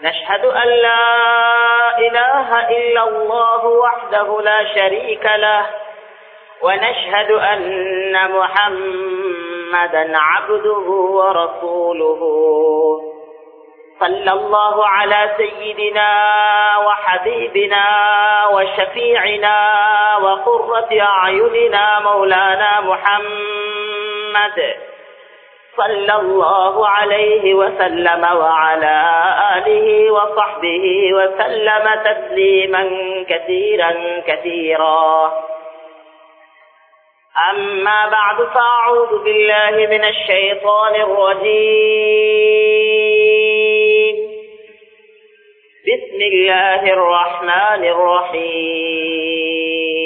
نشهد أن لا إله إلا الله وحده لا شريك له ونشهد أن محمدا عبده ورسوله. صلى الله على سيدنا وحبيبنا وشفيعنا وقرة أعيننا مولانا محمد. صلى الله عليه وسلم وعلى آله وصحبه وسلم تسليما كثيرا كثيرا. أما بعد فأعوذ بالله من الشيطان الرجيم. بسم الله الرحمن الرحيم.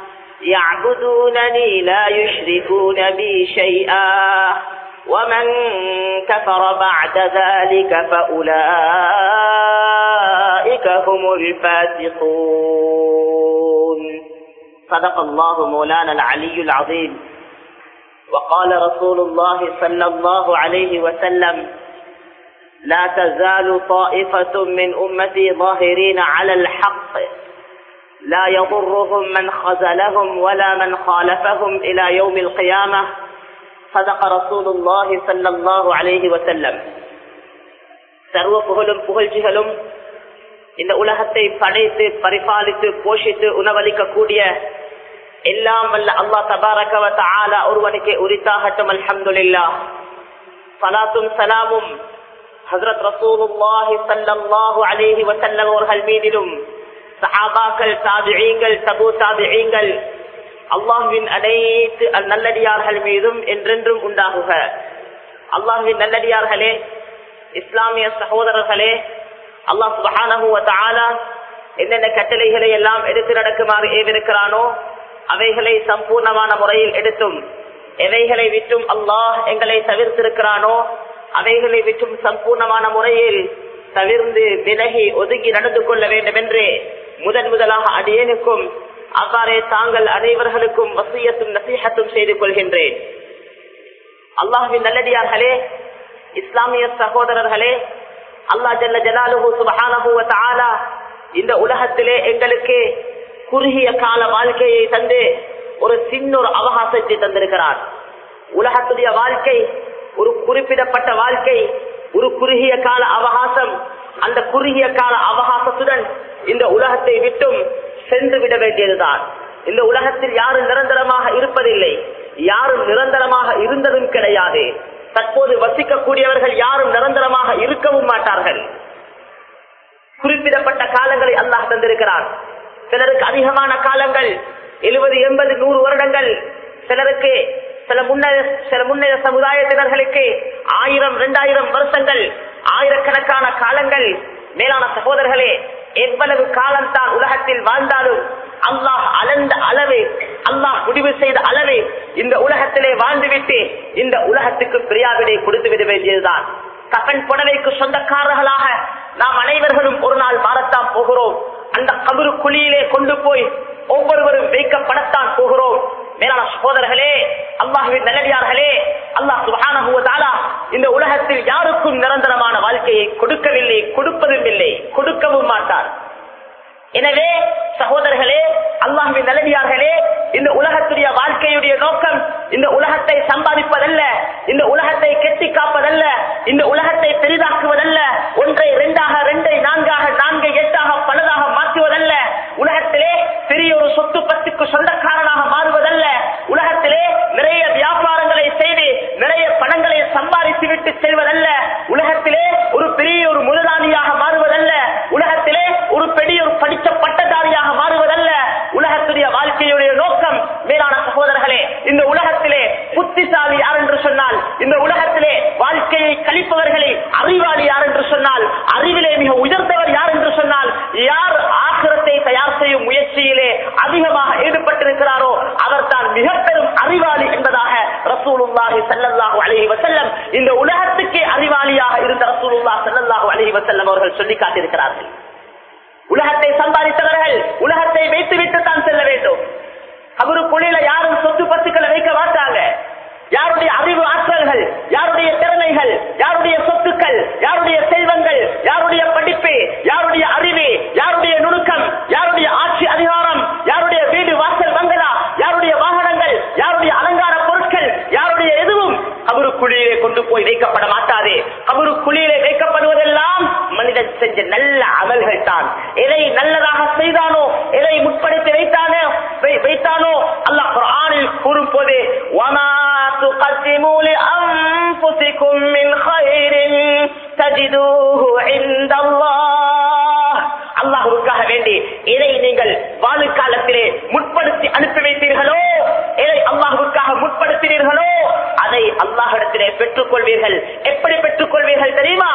يعبدونني لا يشركون بي شيئا. ومن كفر بعد ذلك فأولئك هم الفاسقون. صدق الله مولانا العلي العظيم. وقال رسول الله صلى الله عليه وسلم لا تزال طائفة من أمتي ظاهرين على الحق لا يضرهم من خزلهم ولا من خالفهم إلى يوم القيامة صدق رسول الله صلى الله عليه وسلم சர்வ புகழும் புகழ்ச்சிகளும் இந்த உலகத்தை படைத்து பரிபாலித்து போஷித்து உணவளிக்கக்கூடிய எல்லாம் வல்ல அல்லா தபாரகவ ஆலா ஒருவனுக்கு உரித்தாகட்டும் அல்ஹம்துலில்லா சலாத்தும் சலாமும் ஹசரத் ரசூலுல்லாஹி ஸல்லல்லாஹு அலைஹி வஸல்லம் அவர்கள் மீதிலும் சஹாபாக்கள் சாதிகள் சபு சாதிகள் அல்லாஹ்வின் அனைத்து நல்லடியார்கள் மீதும் என்றென்றும் உண்டாகுக. அல்லாஹ்வின் நல்லடியார்களே இஸ்லாமிய சகோதரர்களே அல்லாஹ் சுபஹானஹு என்னென்ன கட்டளைகளை எல்லாம் எடுத்து நடக்குமாறு ஏவிருக்கிறானோ அவைகளை சம்பூர்ணமான முறையில் எடுத்தும் எவைகளை விட்டும் அல்லாஹ் எங்களை தவிர்த்திருக்கிறானோ அவைகளை விட்டும் சம்பூர்ணமான முறையில் தவிர்ந்து விலகி ஒதுக்கி நடந்து கொள்ள வேண்டும் என்று முதன் முதலாக அடியனுக்கும் அவ்வாறே தாங்கள் அனைவர்களுக்கும் வசியத்தும் நசீகத்தும் செய்து கொள்கின்றேன். அல்லாஹுவின் நல்லடியார்களே இஸ்லாமிய சகோதரர்களே அல்லா ஜல்ல ஜலாலுஹு சுபஹானஹு வ இந்த உலகத்திலே எங்களுக்கு குறுகிய கால வாழ்க்கையை தந்து ஒரு சின்ன ஒரு அவகாசத்தை தந்திருக்கிறார். உலகத்துடைய வாழ்க்கை ஒரு குறிப்பிடப்பட்ட வாழ்க்கை ஒரு குறுகிய கால அவகாசம் அந்த குறுகிய கால அவகாசத்துடன் இந்த உலகத்தை விட்டும் சென்று விட வேண்டியதுதான். இந்த உலகத்தில் யாரும் நிரந்தரமாக இருப்பதில்லை. யாரும் நிரந்தரமாக இருந்ததும் கிடையாது. தற்போது வசிக்கக்கூடியவர்கள் யாரும் நிரந்தரமாக இருக்கவும் மாட்டார்கள். குறிப்பிடப்பட்ட காலங்களை அல்லாஹ் தந்திருக்கிறார். சிலருக்கு அதிகமான காலங்கள் எழுபது எண்பது நூறு வருடங்கள். சிலருக்கு சில முன்னைய சில முன்னைய சமுதாயத்தினர்களுக்கு ஆயிரம் இரண்டாயிரம் வருஷங்கள் ஆயிரக்கணக்கான காலங்கள். மேலான சகோதரர்களே எவ்வளவு காலம் தான் உலகத்தில் வாழ்ந்தாலும் அல்லாஹ் அளந்த அளவு அல்லாஹ் முடிவு செய்த அளவு இந்த உலகத்திலே வாழ்ந்துவிட்டு இந்த உலகத்துக்கு பிரியாவிடை கொடுத்து விட வேண்டியதுதான். கபன் புடவைக்கு சொந்தக்காரர்களாக நாம் அனைவர்களும் ஒரு நாள் மாறத்தான் போகிறோம். அந்த கபரு குழியிலே கொண்டு போய் ஒவ்வொருவரும் வைக்கப்படத்தான் போகிறோம். மேலான சகோதரர்களே அல்லாஹுவின் நல்லடியார்களே அல்லாஹ் சுகான கொடுக்கவும் மாட்டார். எனவே சகோதரர்களே அல்லாஹின் நல்லடியார்களே இந்த உலகத்துடைய வாழ்க்கையுடைய நோக்கம் இந்த உலகத்தை சம்பாதிப்பதல்ல இந்த உலகத்தை கெட்டி காப்பதல்ல இந்த உலகத்தை பெரிதாக்குவதல்ல ஒன்றை இரண்டாக ரெண்டை நான்காக நான்கு எட்டாக பலதாக மாற்றுவதல்ல உலகத்திலே பெரிய ஒரு சொத்து பத்துக்கு சொந்தக்காரனாக மாறுவதல்ல உலகத்திலே நிறைய வியாபாரங்களை செய்து நிறைய பணங்களை சம்பாதித்து விட்டு செல்வதல்ல உலகத்திலே ஒரு பெரிய ஒரு முதல் புத்திசாலி யார் என்று சொன்னால் இந்த உலகத்திலே வாழ்க்கையை கழிப்பவர்களை அறிவாளி யார் என்று சொன்னால் அறிவிலே மிக உயர்ந்தவர் யார் என்று சொன்னால் யார் ஆசிரத்தை தயார் செய்யும் முயற்சியிலே அதிகமாக ஈடுபட்டிருக்கிறாரோ அவர் தான் மிக பெரும் அறிவாளி என்பதாக ரசூலுல்லாஹி சல்லல்லாஹு அலஹி வசல்லம் இந்த உலகத்துக்கே அறிவாளியாக இருந்த ரசூலுல்லா சல்லல்லாஹு அலஹி வசல்லம் அவர்கள் சொல்லி காட்டியிருக்கிறார்கள். உலகத்தை சம்பாதித்தவர்கள் உலகத்தை வைத்துவிட்டு தான் செல்ல வேண்டும். அவரு புள்ளியில யாரும் சொத்து பத்துக்களை வைக்க மாட்டாங்க. யாருடைய அறிவு ஆற்றல்கள் யாருடைய திறமைகள் யாருடைய சொத்துக்கள் யாருடைய செல்வங்கள் யாருடைய படிப்பு யாருடைய அறிவு யாருடைய நுணுக்கம் யாருடைய ஆட்சி அதிகாரம் யாருடைய வீடு வாசல் பங்களா யாருடைய வாகனங்கள் யாருடைய அலங்கார பொருட்கள் யாருடைய எதுவும் கபருக்குழியிலே கொண்டு போய் வைக்கப்பட மாட்டாது. கபருக்குழியிலே வைக்கப்படுவதெல்லாம் மனிதன் செஞ்ச நல்ல அமல்கள் தான். எதை நல்லதாக செய்தானோ எதை முற்படுத்தி வைத்தானோ வைத்தானோ அல்லாஹ் குரானில் கூறும் போது வனா تقدموا لأنفسكم من خير تجدوه عند الله. அல்லாஹுக்காக வேண்டி எதை நீங்கள் வாழுக்காலத்திலே முற்படுத்தி அனுப்பி வைத்தீர்களோ? எதை அல்லாஹுக்காக முற்படுத்தினீர்களோ? அதை அல்லாஹிடத்திலே பெற்றுக் கொள்வீர்கள் எப்படி பெற்றுக் கொள்வீர்கள் தெரியுமா?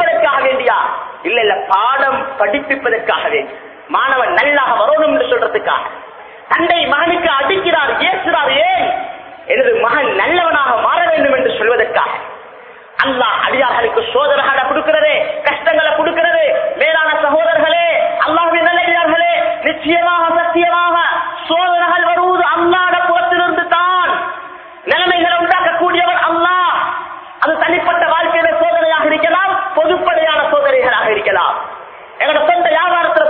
படிப்பதற்காக வேண்டியா? இல்ல இல்ல பாடம் படிப்பிப்பதற்காக வேண்டி. மாணவன் நல்லாக வரணும் என்று சொல்றதுக்காக. தந்தை மகனுக்கு அடிக்கிறார் ஏசுறார் ஏன்? எனது மகன் நல்லவனாக மாற வேண்டும் என்று சொல்வதற்காக. அல்லா அடியார்களுக்கு சோதரகளை கொடுக்கிறது கஷ்டங்களை கொடுக்கிறது மேலான சகோதரர்களே அல்லாவின் நிலையார்களே நிச்சயமாக சத்தியமாக சோதனைகள் வருவது அல்லாட இருக்கலாம் எங்களோட சொந்த வியாபாரத்துல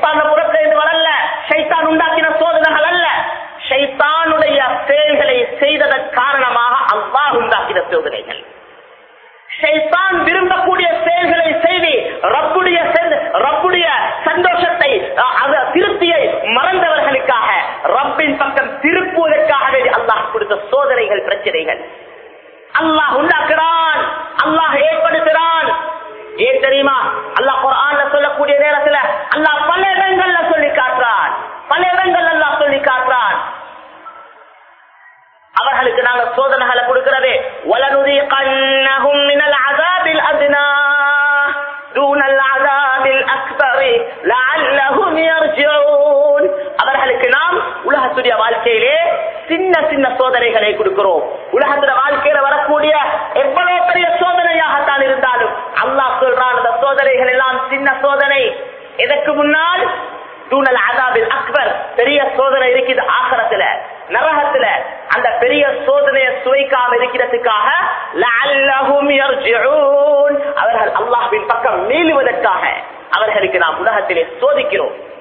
ஷைத்தான புறத்துல இருந்து வரல ஷைத்தான் உண்டாக்கின சோதனைகள் அல்ல. ஷைத்தானுடைய செயல்களை செய்ததன் காரணமாக அல்லாஹ் உண்டாக்கின சோதனைகள். விரும்பக்கூடிய செயல்களை செய்து ரப்புடைய ரப்புடைய சந்தோஷத்தை திருப்தியை மறந்தவர்களுக்காக ரப்பின் பக்கம் திருப்புவதற்காக அல்லாஹ் கொடுத்த சோதனைகள் பிரச்சனைகள். அல்லாஹ் உண்டாக்குறான். அல்லாஹ் ஏற்படுத்துகிறான் ஏன் தெரியுமா? அல்லாஹ் குரான்ல சொல்லக்கூடிய நேரத்துல அல்லாஹ் பல இடங்கள்ல சொல்லி i'm not gonna tell you so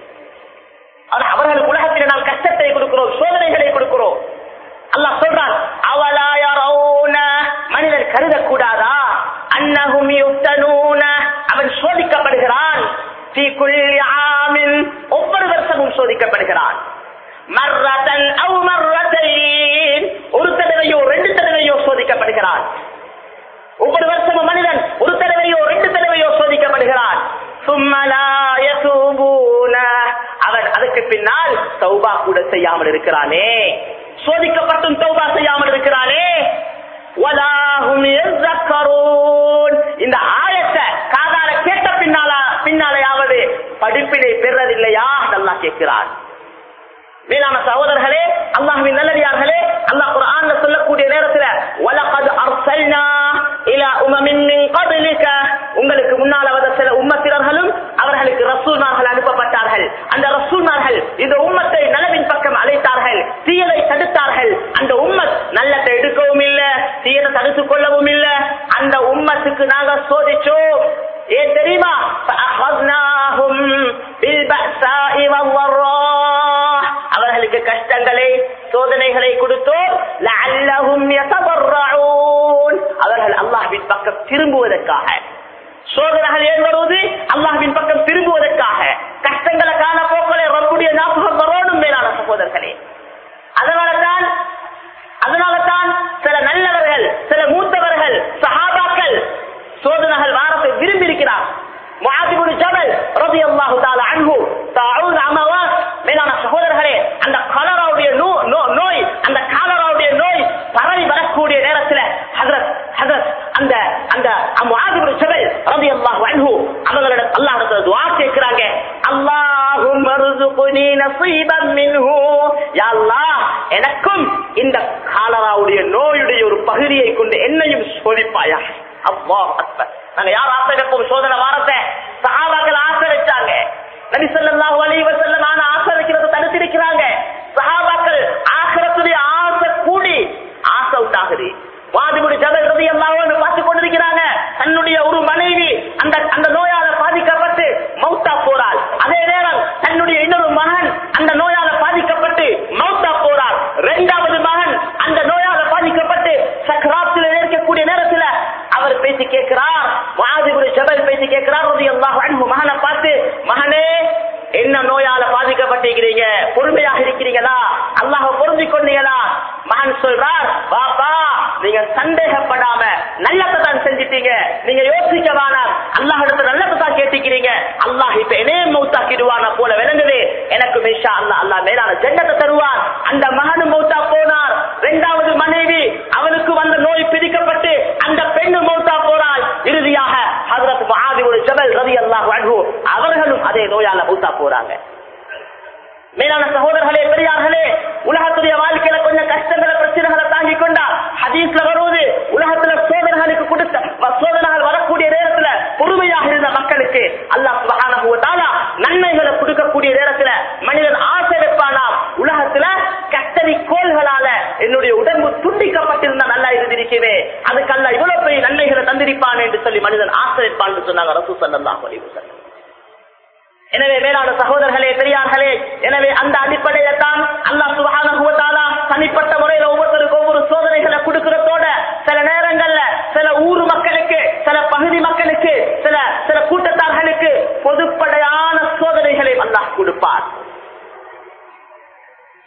கொடுப்பார்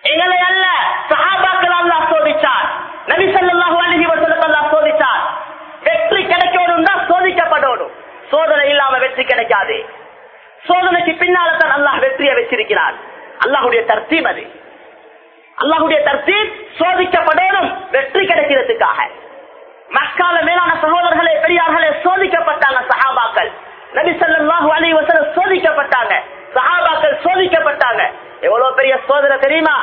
எங்களை அல்ல சஹாபாக்கள் அல்லா சோதித்தார் நபி சொல்லாஹு அழகி அல்லா சோதித்தார் வெற்றி கிடைக்கணும் சோதிக்கப்படணும் சோதனை இல்லாம வெற்றி கிடைக்காது சோதனைக்கு பின்னால அல்லாஹ் வெற்றியை வச்சிருக்கிறார் அல்லாஹுடைய தர்த்தீம் அது அல்லாஹுடைய தர்த்தீம் சோதிக்கப்படணும் வெற்றி கிடைக்கிறதுக்காக மக்கால மேலான சகோதரர்களே பெரியார்களே சோதிக்கப்பட்டாங்க சஹாபாக்கள் நபி சொல்லாஹு அலி சோதிக்கப்பட்டாங்க சஹாபாக்கள் சோதிக்கப்பட்டாங்க. எவ்வளவு பெரிய சோதனை தெரியுமா?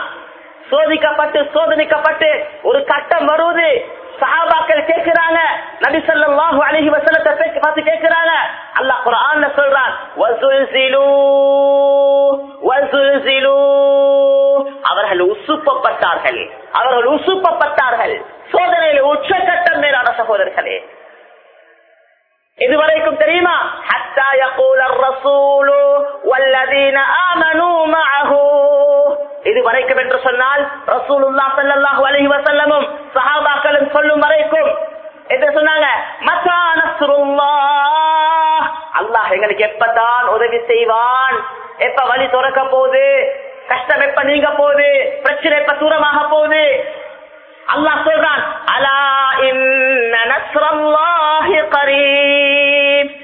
சோதிக்கப்பட்டு சோதனைக்கப்பட்டு ஒரு கட்டம் வருவது சஹாபாக்கள் கேட்கிறாங்க. நபி சொல்லாஹு அழகி வசனத்தை பார்த்து கேட்கிறாங்க. அல்லாஹ் குரான் சொல்றான் அவர்கள் உசுப்பப்பட்டார்கள். அவர்கள் உசுப்பப்பட்டார்கள். சோதனையில உச்சக்கட்டம் மேலான சகோதரர்களே. இதுவரைக்கும் தெரியுமா? ஹத்தா யகூல் ரசூலு வல்லதீன ஆமனு மஅஹு. இது வரைக்கும் என்று சொன்னால் ரசூலுல்லா ஸல்லல்லாஹு அலைஹி வஸல்லமும் சஹாபாக்களும் சொல்லும் வரைக்கும் என்று சொன்னாங்க? மத்தா நஸ்ருல்லாஹ். அல்லாஹ் எங்களுக்கு எப்பதான் உதவி செய்வான். எப்ப வழி துறக்க போகுது? கஷ்டம் எப்ப நீங்க போகுது? பிரச்சனை எப்ப தூரமாக போகுது? அல்லாஹ் சொல்றான் அலா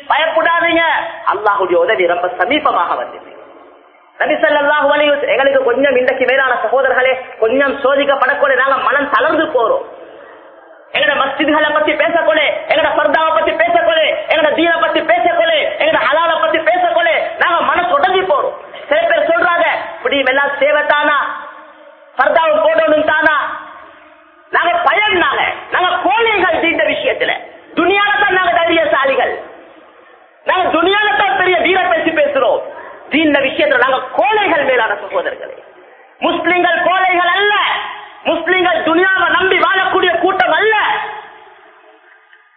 பயப்படாதீங்க. அல்லாஹுடைய உதவி ரொம்ப சமீபமாக வந்தது. நபிசல்லாஹு வலியுத் எங்களுக்கு கொஞ்சம் இன்றைக்கு மேலான சகோதரர்களே கொஞ்சம் சோதிக்கப்படக்கூடிய நாங்க மனம் தளர்ந்து போறோம். எங்கட மஸ்ஜிதுகளை பத்தி பேசக்கொள்ள எங்கட பர்தாவை பத்தி பேசக்கொள்ள எங்கட தீனை பத்தி பேசக்கொள்ள எங்கட ஹலாலை பத்தி பேசக்கொள்ள நாங்க மனம் தொடங்கி போறோம். சில பேர் சொல்றாங்க இப்படி எல்லாம் தேவை தானா சர்தாவை போடணும் தானா நாங்க பயன் நாங்க. நாங்க கோழைகள் தீண்ட விஷயத்துல. துணியால தான் நாங்க தைரியசாலிகள். நாங்க துணியால தான் பெரிய வீர பேசி பேசுறோம். தீண்ட விஷயத்துல நாங்க கோழைகள் மேலான சகோதரர்களே. முஸ்லிம்கள் கோழைகள் அல்ல. முஸ்லிம்கள் துனியாவை நம்பி வாழக்கூடிய கூட்டம் அல்ல.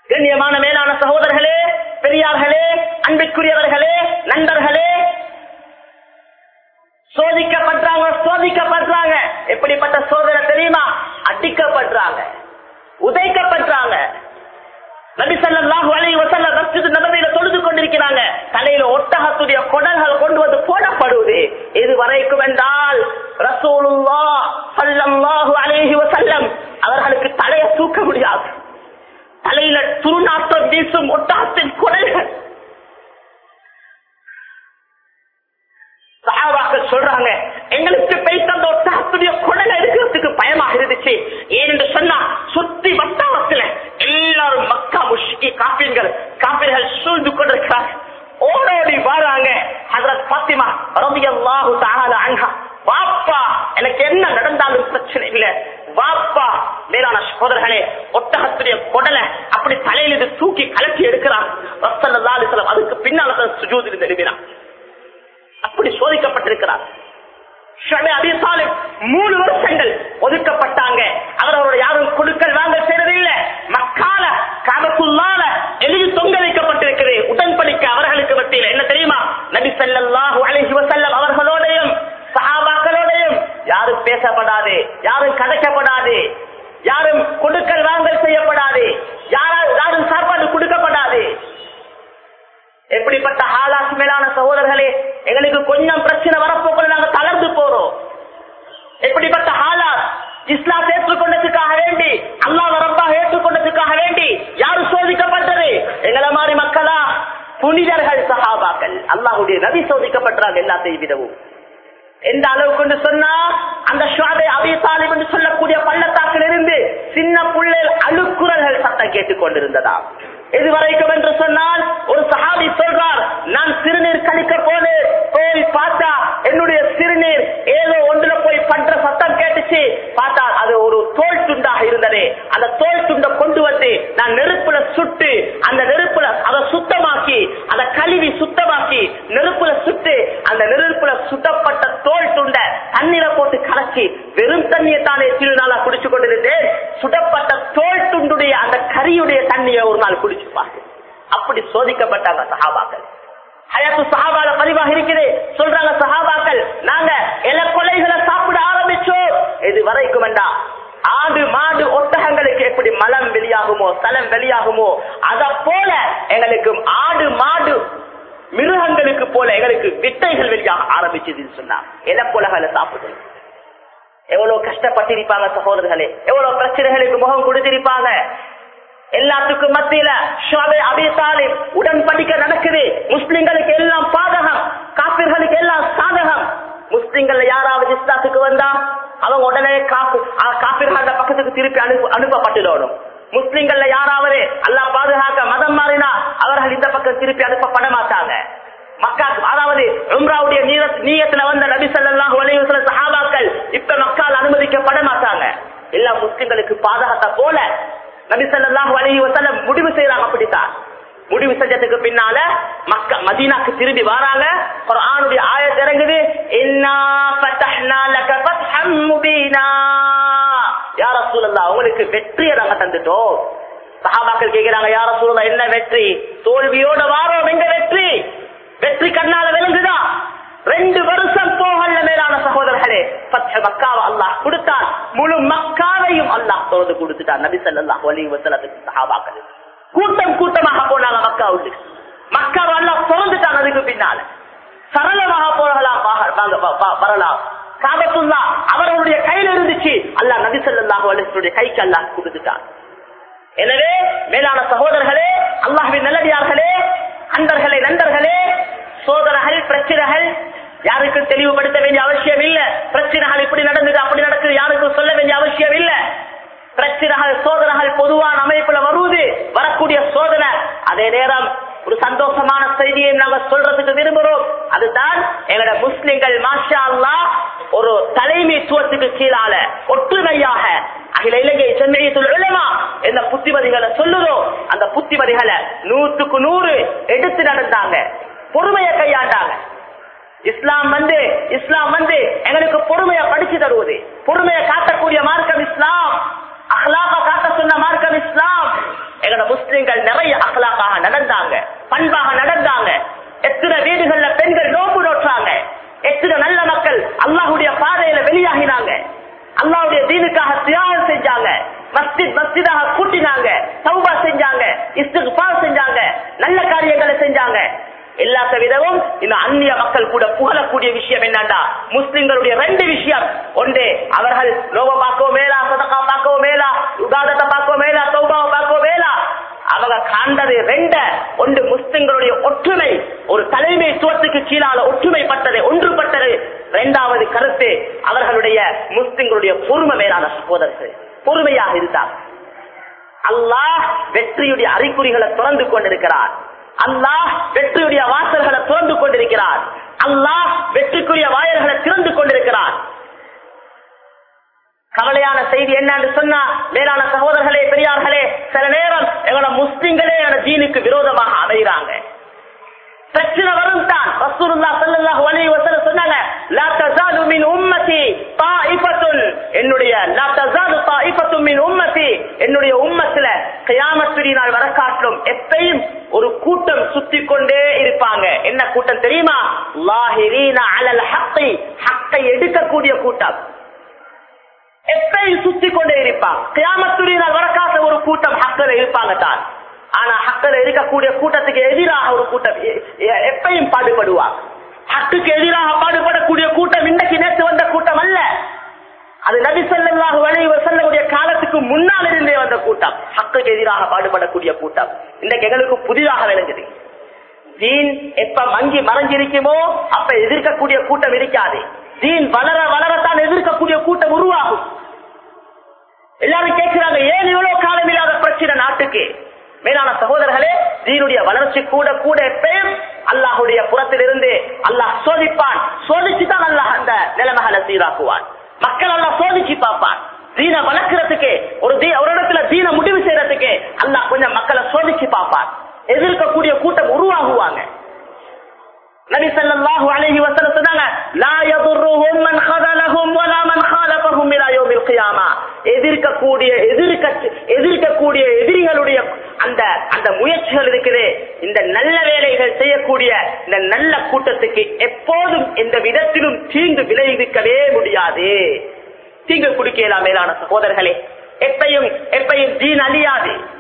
கண்ணியமான மேலான சகோதரர்களே பெரியார்களே அன்பிற்குரியவர்களே நண்பர்களே சோதிக்கப்படுறாங்க சோதிக்கப்படுறாங்க எப்படிப்பட்ட சோதனை தெரியுமா? அடிக்கப்படுறாங்க உதைக்கப்படுறாங்க நபி ஸல்லல்லாஹு அலைஹி வஸல்லம் மஸ்ஜித் நபவியில தொழுது கொண்டிருக்கிறாங்க. தலையில ஒட்டகத்துடைய குடல்கள் கொண்டு வந்து போடப்படுவது இது வரைக்கும் என்றால் ரசூலுல்லாஹ் ஸல்லல்லாஹு அலைஹி வஸல்லம் அவர்களுக்கு தலையை தூக்க முடியாது. தலையில துருநாற்றம் வீசும் ஒட்டகத்தின் குடல்கள் சகாபாக்கள் சொல்றாங்க எங்களுக்கு பெய்த அந்த ஒட்டகத்துடைய குழந்தை எடுக்கிறதுக்கு பயமாக இருந்துச்சு. ஏனென்று சொன்னா சுத்தி வட்டாரத்துல எல்லாரும் மக்கா முஷ்கி காப்பீர்கள் காப்பீர்கள் சூழ்ந்து கொண்டிருக்கிறார் ஓடோடி வாராங்க ஹஜரத் பாத்திமா ரலியல்லாஹு தஆலா அன்ஹா. வாப்பா எனக்கு என்ன நடந்தாலும் பிரச்சனை இல்ல. வாப்பா மேலான சகோதரர்களே ஒட்டகத்துடைய குடலை அப்படி தலையில இருந்து தூக்கி கலட்டி எடுக்கிறான் ரசல்லல்லாஹு அலைஹி அதுக்கு பின்னால சுஜோதி சுஜூதில் அப்படி சோதிக்கப்பட்டிருக்கிறார். மூணு வருஷங்கள் ஒதுக்கப்பட்டாங்க. அவர் அவரோட யாரும் குழுக்கள் வாங்க செய்யறதில்லை மக்கால காபத்துள்ளால எழுதி தொங்க வைக்கப்பட்டிருக்கிறது. உடன்படிக்க அவர்களுக்கு மத்தியில். என்ன தெரியுமா? நபி சல்லாஹூ அலைஹி வசல்லம் அவர்களோடையும் சஹாபாக்களோடையும் யாரும் பேசப்படாது யாரும் கதைக்கப்படாது யாரும் கொடுக்கல் வாங்கல் செய்யப்படாது யாரும் சாப்பாடு கொடுக்கப்படாது. எப்படிப்பட்ட ஹாலாஸ் மேலான சகோதரர்களே எங்களுக்கு கொஞ்சம் பிரச்சனை வரப்போக்குள்ள நாங்க தளர்ந்து போறோம். எப்படிப்பட்ட ஹாலாஸ் இஸ்லாம் ஏற்றுக்கொண்டதுக்காக வேண்டி அல்லாஹ் ரப்பாக ஏற்றுக்கொண்டதுக்காக வேண்டி யாரு சோதிக்கப்பட்டது? எங்களை மாதிரி மக்களா புனிதர்கள் சகாபாக்கள் அல்லாஹுடைய நபி சோதிக்கப்பட்டாங்க எல்லாத்தையும் விதவும் எந்த அளவுக்கு சொன்னா அந்த சுவாதை அபி தாலிப் என்று சொல்லக்கூடிய பள்ளத்தாக்கில் இருந்து சின்ன புள்ளைகள் அழுக்குறல்கள் சத்தம் கேட்டுக் கொண்டிருந்ததா இதுவரைக்கும் என்று சொன்னால் ஒரு சஹாபி சொல்றார் நான் சிறுநீர் கழிக்க போனேன் போய் பார்த்தா என்னுடைய சிறுநீர் ஏதோ ஒன்றுல போய் பண்ற சத்தம் கேட்டுச்சு. பார்த்தா அது ஒரு தோல் துண்டாக இருந்தது. அந்த தோல் துண்டை கொண்டு வந்து நான் நெருப்புல சுட்டு அந்த நெருப்புல அதை சுத்தமாக்கி அதை கழுவி சுத்தமாக்கி நெருப்புல சுட்டு அந்த நெருப்புல சுத்தப்பட்ட தோல் துண்டை தண்ணீரை போட்டு கலக்கி வெறும் தண்ணியை தானே சிறு நாளா குடிச்சு கொண்டிருந்தேன். சுடப்பட்ட தோல் துண்டுடைய அந்த கரியுடைய தண்ணியை ஒரு நாள் குடிச்சு பாரு அப்படி சோதிக்கப்பட்டாங்க சஹாபாக்கள். ஹயாத்து சஹாபால பதிவாக இருக்குது. சொல்றாங்க சஹாபாக்கள் நாங்க இல கொலைகளை சாப்பிட ஆரம்பிச்சோம். இது வரைக்கும் வேண்டாம் ஆடு மாடு ஒட்டகங்களுக்கு எப்படி மலம் வெளியாகுமோ தலம் வெளியாகுமோ அத போல எங்களுக்கு ஆடு மாடு மிருகங்களுக்கு போல எங்களுக்கு விட்டைகள் வெளியாக ஆரம்பிச்சதுன்னு சொன்னா இல கொலைகளை சாப்பிடுது எவ்வளவு கஷ்டப்பட்டிருப்பாங்க சகோதரர்களே. எவ்வளவு பிரச்சனைகளுக்கு முகம் கொடுத்திருப்பாங்க. எல்லாத்துக்கும் மத்தியில ஷாபே அபி தாலிப் உடன்படிக்கை நடக்குது. முஸ்லிம்களுக்கு எல்லாம் பாதகம் காப்பிர்களுக்கு எல்லாம் சாதகம். முஸ்லிம்கள் யாராவது இஸ்லாத்துக்கு வந்தா அவங்க உடனே காப்பு காப்பிர்கள் பக்கத்துக்கு திருப்பி அனுப்பு அனுப்பப்பட்டுடணும். முஸ்லிம்கள்ல யாராவது அல்லாஹ் பாதுகாக்க மதம் மாறினா அவர்கள் இந்த பக்கம் திருப்பி அனுப்பப்பட மாட்டாங்க மக்கா அதாவது உம்ராவுடைய நீயத்துல வந்த நபி ஸல்லல்லாஹு அலைஹி சஹாபாக்கள் இப்ப மக்கால் அனுமதிக்கப்பட மாட்டாங்க எல்லா முஸ்லிம்களுக்கு பாதுகாத்த போல நபி ஸல்லல்லாஹு அலைஹி முடிவு செய்யறாங்க அப்படித்தான் முடிவு செஞ்சதுக்கு பின்னால மக்க மதீனாக்கு திரும்பி வராங்க. ஒரு ஆயத் இறங்குது. இன்னா ஃபதஹ்னா லக உங்களுக்கு வெற்றியை நாங்க தந்துட்டோம். சகாபாக்கள் கேட்கிறாங்க யார ரசூலல்லாஹ் என்ன வெற்றி? தோல்வியோட வாரோம் எங்க வெற்றி? வெற்றி கண்ணால விழுந்துதான் ரெண்டு வருஷம் போகல மேலான சகோதரர்களே. பச்சை மக்காவை அல்லாஹ் கொடுத்தார். முழு மக்காவையும் அல்லாஹ் தோது கொடுத்துட்டான். நபி ஸல்லல்லாஹு அலைஹி வஸல்லத்துக்கு சஹாபாக்கள். கூட்டம் கூட்டமாக போனாங்க மக்கா மக்காவை அல்லாஹ் திறந்துட்டான் அதுக்கு பின்னால. சரளமாக போகலாம் வரலாம். காபத்துல்லா அவர்களுடைய கையில இருந்துச்சு. அல்லாஹ் நபி ஸல்லல்லாஹு அலைஹி கைக்கு அல்லாஹ் கொடுத்துட்டான். எனவே மேலான சகோதரர்களே அல்லாஹ்வின் நல்லடியார்களே அன்பர்களே நண்பர்களே சோதனைகள் பிரச்சனைகள் யாருக்கும் தெளிவுபடுத்த வேண்டிய அவசியம் இல்ல. பிரச்சனைகள் இப்படி நடந்தது அப்படி நடக்குது யாருக்கும் சொல்ல வேண்டிய அவசியம் இல்ல. பிரச்சனைகள் சோதனைகள் பொதுவான அமைப்புல வருவது வரக்கூடிய சோதனை அதே நேரம் ஒரு சந்தோஷமான செய்தியை நாங்க சொல்றதுக்கு விரும்புறோம். அதுதான் எங்களோட முஸ்லிம்கள் மாஷா அல்லா ஒரு தலைமைத்துவத்துக்கு கீழால ஒற்றுமையாக அகில இலங்கை சென்னையத்தில் உலமா என்ன புத்திமதிகளை சொல்லுதோ அந்த புத்திமதிகளை நூற்றுக்கு நூறு எடுத்து நடந்தாங்க. பொறுமையை கையாண்டாங்க. இஸ்லாம் வந்து இஸ்லாம் வந்து எங்களுக்கு பொறுமையை படிச்சு தருவது. பொறுமையை காட்டக்கூடிய மார்க்கம் இஸ்லாம். அஹ்லாக காட்ட சொன்ன மார்க்கம் இஸ்லாம். எங்களோட முஸ்லிம்கள் நிறைய அஹ்லாக்காக நடந்தாங்க பண்பாக நடந்தாங்க. எத்தனை வீடுகள்ல பெண்கள் நோம்பு நோற்றாங்க. எத்தனை நல்ல மக்கள் அல்லாஹுடைய பாதையில வெளியாகினாங்க. அல்லாவுடைய தீனுக்காக தியாகம் செஞ்சாங்க. மஸ்ஜித் மஸ்ஜிதாக கூட்டினாங்க சௌபா செஞ்சாங்க இஸ்திக்பார் செஞ்சாங்க நல்ல காரியங்களை செஞ்சாங்க. எல்லாத்த விதமும் இந்த அந்நிய மக்கள் கூட புகழக்கூடிய விஷயம் என்னண்டா? முஸ்லிம்களுடைய ரெண்டு விஷயம். ஒன்று அவர்கள் லோக பார்க்கவும் மேலா சதக்கா பார்க்கவும் மேலா உதாதத்தை பார்க்கவும் மேலா சௌபாவை பார்க்கவும் மேலா. அவங்க காண்டது ரெண்ட. ஒன்று முஸ்லிம்களுடைய ஒற்றுமை. ஒரு தலைமை சுவத்துக்கு கீழால ஒற்றுமைப்பட்டது ஒன்றுபட்டது. இரண்டாவது கருத்து அவர்களுடைய முஸ்லிம்களுடைய பொறுமை மேலான சகோதரர்கள். பொறுமையாக இருந்தார். அல்லாஹ் வெற்றியுடைய அறிகுறிகளை தொடர்ந்து கொண்டிருக்கிறார். அல்லாஹ் வெற்றியுடைய வாசல்களை திறந்து கொண்டிருக்கிறார். அல்லாஹ் வெற்றிக்குரிய வாயல்களை திறந்து கொண்டிருக்கிறார். கவலையான செய்தி என்னன்னு சொன்னா மேலான சகோதரர்களே பெரியார்களே சில நேரம் எங்களோட முஸ்லிம்களே என ஜீனுக்கு விரோதமாக அமைகிறாங்க. பிரச்சனை வரும் தான் ரசூலுல்லாஹ் ஸல்லல்லாஹு அலைஹி வஸல்லம் சொன்னாங்க லா தஸாலு மின் உம்மத்தி தாயிஃபத்துன். என்னுடைய லா தஸாலு தாயிஃபத்துன் மின் உம்மத்தி. என்னுடைய உம்மத்தில கியாமத் நாள் வர காட்டிலும் எப்பையும் ஒரு கூட்டம் சுத்தி கொண்டே இருப்பாங்க. என்ன கூட்டம் தெரியுமா? லாஹிரீனா அலல் ஹக்கி ஹக்கை எடுக்கக்கூடிய கூட்டம். எப்பையும் சுத்தி கொண்டே இருப்பாங்க. கியாமத் நாள் வர காட்ட ஒரு கூட்டம் ஹக்கில் இருப்பாங்க தான். ஆனா ஹக்கல இருக்கக்கூடிய கூட்டத்துக்கு எதிராக ஒரு கூட்டம். எ- எ- பாடுபடுவாங்க ஹக்குக்கு எதிராக பாடுபடக்கூடிய கூட்டம் இன்றைக்கு நேற்று வந்த கூட்டம் அல்ல. அது நபி செல்லாக வளைவு செல்லக்கூடிய காலத்துக்கு முன்னால் இருந்தே வந்த கூட்டம். ஹக்குக்கு எதிராக பாடுபடக்கூடிய கூட்டம். இன்றைக்கு எங்களுக்கு புதிதாக விளங்குது. தீன் எப்ப மங்கி மறைஞ்சிருக்குமோ அப்ப எதிர்க்கக்கூடிய கூட்டம் இருக்காது. தீன் வளர வளரத்தான் எதிர்க்கக்கூடிய கூட்டம் உருவாகும். எல்லாரும் கேட்கிறாங்க ஏன் இவ்வளவு காலம் இல்லாத பிரச்சனை நாட்டுக்கு? மேலான சகோதரர்களே தீனுடைய வளர்ச்சி கூட கூட எப்பயும் அல்லாஹுடைய புறத்திலிருந்து அல்லாஹ் சோதிப்பான். சோதிச்சுதான் அல்லாஹ் அந்த நிலைமகளை சீராக்குவான். மக்கள் எல்லாம் சோதிச்சு பார்ப்பான். தீன வளர்க்கறதுக்கு ஒரு தீ ஒரு இடத்துல தீன முடிவு செய்யறதுக்கு அல்லாஹ் கொஞ்சம் மக்களை சோதிச்சு பார்ப்பார் எதிர்க்கக்கூடிய கூட்டம் உருவாகுவாங்க. நபி ஸல்லல்லாஹு அலைஹி வஸல்லம் சொன்னாங்க லா யதுர்ருஹும் மன் ஹதலஹும் வலா மன் ஹாலஃபஹும் இலா எதிர்க்கக்கூடிய எதிர்க்க எதிர்க்கக்கூடிய எதிரிகளுடைய அந்த அந்த முயற்சிகள் இருக்குது. இந்த நல்ல வேலைகள் செய்யக்கூடிய இந்த நல்ல கூட்டத்துக்கு எப்போதும் எந்த விதத்திலும் தீங்கு விளைவிக்கவே முடியாது. தீங்கு குடிக்கலாம் மேலான சகோதரர்களே எப்பையும் எப்பையும் தீன் அழியாது.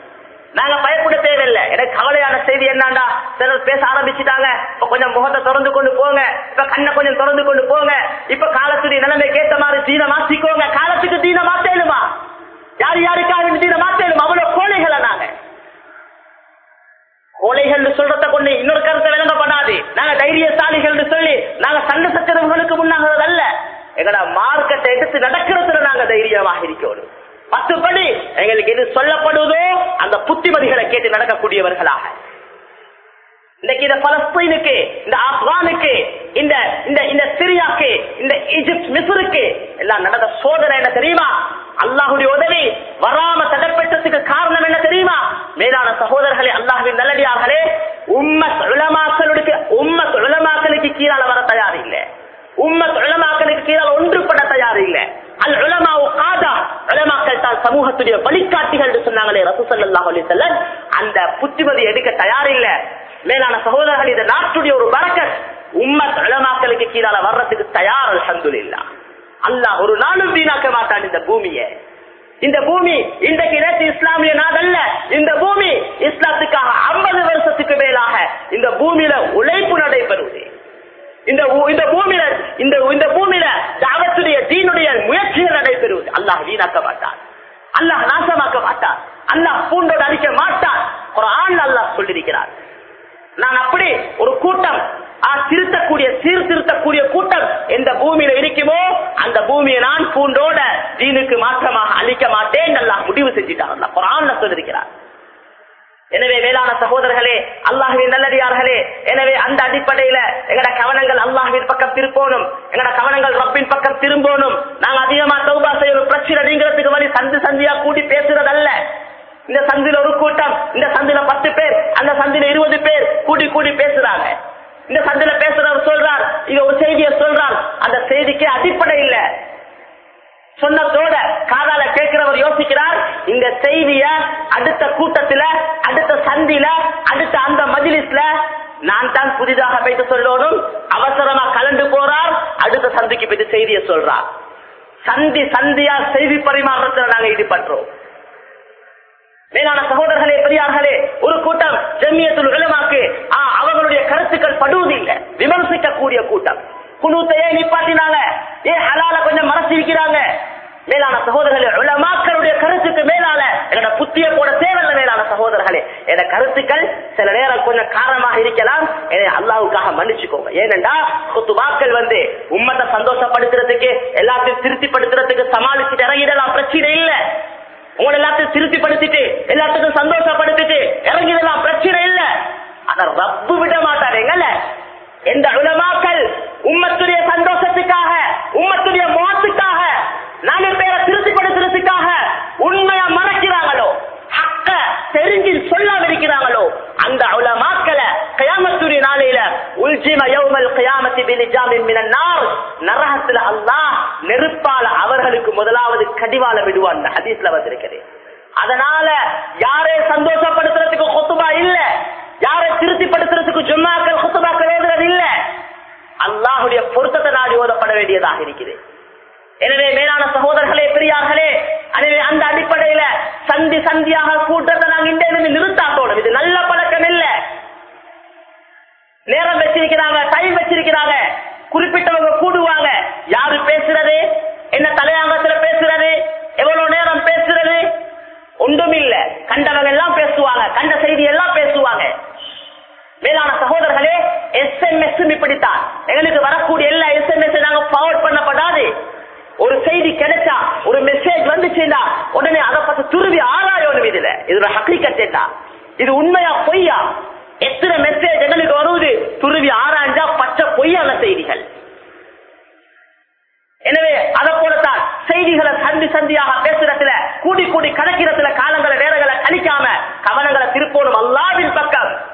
நாங்க பயப்பட தேவையில்லை. எனக்கு கவலையான செய்தி என்னண்டா? சிலர் பேச ஆரம்பிச்சுட்டாங்க. இப்ப கொஞ்சம் முகத்தை திறந்து கொண்டு போங்க. இப்ப கண்ணை கொஞ்சம் திறந்து கொண்டு போங்க. இப்ப காலத்துடைய நிலைமை கேட்ட மாதிரி தீன மாத்திக்கோங்க காலத்துக்கு தீன மாத்தேனுமா யார் யாருக்காக தீன மாத்தேனுமா அவ்வளவு கோழைகளை நாங்க. கோழைகள் சொல்றத கொண்டு இன்னொரு கருத்தை விளங்கப்படாது நாங்க தைரியசாலிகள் சொல்லி நாங்க சண்டை சச்சரவுகளுக்கு முன்னாகிறதல்ல அல்ல. மார்க்கத்தை எடுத்து நடக்கிறதுல நாங்க தைரியமாக இருக்கணும். மற்றபடி எங்களுக்கு எது சொல்லப்படுவதோ அந்த புத்திமதிகளை கேட்டு நடக்கக்கூடியவர்களாக. இன்னைக்கு இந்த பலஸ்தீனுக்கு இந்த ஆப்கானுக்கு இந்த இந்த இந்த சிரியாக்கு இந்த ஈஜிப்ட் மிசுருக்கு எல்லாம் நடந்த சோதனை என்ன தெரியுமா? அல்லாஹுடைய உதவி வராம தடைப்பட்டதுக்கு காரணம் என்ன தெரியுமா? மேலான சகோதரர்களே அல்லாஹுவின் நல்லடியார்களே உம்மத் உலமாக்களுக்கு உம்மத் உலமாக்களுக்கு கீழால வர தயார் இல்லை. உம்மத் உலமாக்களுக்கு கீழால ஒன்றுபட தயார் இல்லை. அல் உலமாவு காதா. உலமாக்கள் தான் சமூகத்துடைய வழிகாட்டிகள் என்று சொன்னாங்களே ரசூசல்லாஹு அலைஹி வஸல்லம். அந்த புத்திமதி எடுக்க தயார் மேலான சகோதரர்கள் இந்த நாட்டுடைய ஒரு பரக்கத் உம்மத் உலமாக்களுக்கு கீழால வர்றதுக்கு தயார் அல்ஹம்துலில்லாஹ் அல்லாஹ் ஒரு நாளும் வீணாக்க மாட்டான் இந்த பூமியை. இந்த பூமி இன்றைக்கு நேற்று இஸ்லாமிய நாடல்ல இந்த பூமி இஸ்லாத்துக்காக ஐம்பது வருஷத்துக்கு மேலாக இந்த பூமியில உழைப்பு நடைபெறுவது. இந்த இந்த பூமியில இந்த இந்த பூமியில தாவத்துடைய தீனுடைய முயற்சிகள் நடைபெறுவது. அல்லாஹ் வீணாக்க மாட்டார் அல்லாஹ் நாசமாக்க மாட்டார் அல்லாஹ் பூண்டோடு அழிக்க மாட்டார் ஒரு ஆண் அல்லாஹ் சொல்லியிருக்கிறார். நான் அப்படி ஒரு கூட்டம் திருத்தக்கூடிய சீர்திருத்தக்கூடிய கூட்டம் எந்த பூமியில இருக்குமோ அந்த பூமியை நான் பூண்டோட தீனுக்கு மாற்றமாக அழிக்க மாட்டேன். அல்லாஹ் முடிவு செஞ்சிட்டார் அல்லாஹ் குரான்ல சொல்லியிருக்கிறார். எனவே வேளாண் சகோதரர்களே அல்லாஹுவின் நல்லடியார்களே எனவே அந்த அடிப்படையில எங்கட கவனங்கள் அல்லாஹுவின் பக்கம் திருப்போனும் எங்கட கவனங்கள் ரப்பின் பக்கம் திரும்பணும் நாங்க அதிகமா சௌபா செய்யணும் பிரச்சனை நீங்கிறதுக்கு வழி சந்து சந்தியா கூட்டி பேசுறதல்ல. இந்த சந்தில ஒரு கூட்டம் இந்த சந்தில பத்து பேர் அந்த சந்தில இருபது பேர் கூட்டி கூட்டி பேசுறாங்க. இந்த சந்தில பேசுறவர் சொல்றார் இவ ஒரு செய்தியை சொல்றார். அந்த செய்திக்கு அடிப்படை இல்லை. சொன்னதோட காதால கேட்கிறவர் யோசிக்கிறார் இந்த செய்திய அடுத்த கூட்டத்துல அடுத்த சந்தில அடுத்த அந்த மஜிலிஸ்ல நான் தான் புதிதாக பேச சொல்லணும் அவசரமா கலந்து போறார் அடுத்த சந்திக்கு போயிட்டு செய்தியை சொல்றார். சந்தி சந்தியா செய்தி பரிமாற்றத்தில் நாங்க ஈடுபட்டோம் மேலான சகோதரர்களே பெரியார்களே ஒரு கூட்டம் ஜெமியத்துல் உலமாக்கு ஆ, அவர்களுடைய கருத்துக்கள் படுவதில்லை விமர்சிக்கக்கூடிய கூட்டம். குணூத்தையே நிப்பாட்டினாங்க. ஏன் ஹலால கொஞ்சம் மறைச்சு இருக்கிறாங்க மேலான சகோதரர்களே உலமாக்களுடைய கருத்துக்கு மேலால என்னோட புத்திய போட தேவையில்ல மேலான சகோதரர்களே. என கருத்துக்கள் சில நேரம் கொஞ்சம் காரணமாக இருக்கலாம். என்னை அல்லாவுக்காக மன்னிச்சுக்கோங்க. ஏனென்றா குத்துபாக்கள் வந்து உம்மத்தை சந்தோஷப்படுத்துறதுக்கு எல்லாத்தையும் திருப்திப்படுத்துறதுக்கு சமாளிச்சுட்டு இறங்கிடலாம். பிரச்சனை இல்லை. உங்களை எல்லாத்தையும் திருப்திப்படுத்திட்டு எல்லாத்துக்கும் சந்தோஷப்படுத்திட்டு இறங்கிடலாம். பிரச்சனை இல்ல. ஆனா ரப்பு விட மாட்டாருங்கல்ல எந்த உலமாக்கள் உம்மத்துடைய சந்தோஷத்துக்காக உம்மத்துடைய முகத்துக்காக நாலு பேரை திருப்திப்படுத்துறதுக்காக உண்மையா மறைக்கிறாங்களோ ஹக்க தெரிஞ்சு சொல்லாம இருக்கிறாங்களோ அந்த உலமாக்களை கயாமத்துடைய நாளையில உல்ஜிம யௌமல் கயாமத்தி பிலிஜாமின் மினன் நார் நரகத்துல அல்லாஹ் நெருப்பால அவர்களுக்கு முதலாவது கடிவாள விடுவான் இந்த ஹதீஸ்ல வந்திருக்கிறது. அதனால யாரை சந்தோஷப்படுத்துறதுக்கு கொத்துபா இல்ல யாரை திருப்திப்படுத்துறதுக்கு ஜும்மாக்கள் கொத்துபாக்கள் எழுதுறது இல்லை அல்லாஹுடைய பொருத்தத்தை நாடி ஓதப்பட வேண்டியதாக இருக்குது. எனவே மேலான சகோதரர்களே பெரியார்களே எனவே அந்த அடிப்படையில சந்தி சந்தியாக கூட்டத்தை நாங்க இந்த நிறுத்தாட்டோம் இது நல்ல பழக்கம் இல்ல. நேரம் வச்சிருக்கிறாங்க டைம் வச்சிருக்கிறாங்க. குறிப்பிட்டவங்க கூடுவாங்க. யாரு பேசுறது? என்ன தலையாங்கத்துல பேசுறது? எவ்வளவு நேரம் பேசுறது? ஒன்றும் இல்ல. கண்டவங்க எல்லாம் பேசுவாங்க. கண்ட செய்தி எல்லாம் பேசுவாங்க. மேலான சகோதரர்களே எஸ்எம்எஸ் இப்படித்தான். எங்களுக்கு வரக்கூடிய எல்லா எஸ்எம்எஸ் நாங்க ஃபார்வர்ட் பண்ணப்படாது. ஒரு செய்தி கிடைச்சா ஒரு மெசேஜ் வந்துச்சுன்னா உடனே அதை பத்தி துருவி ஆராயணும் இதுல. இதுல ஹக்கீக்கத்தேட்டா இது உண்மையா பொய்யா? எத்தனை மெசேஜ் எங்களுக்கு வருவது துருவி ஆராய்ஞ்சா பச்சை பொய்யான செய்திகள். எனவே அதை போலத்தான் செய்திகளை சந்தி சந்தியாக பேசுறதுல கூடி கூடி கணக்கிறதுல காலங்களை நேரங்களை கழிக்காம கவனங்களை திருப்போணும் அல்லாவின் பக்கம்.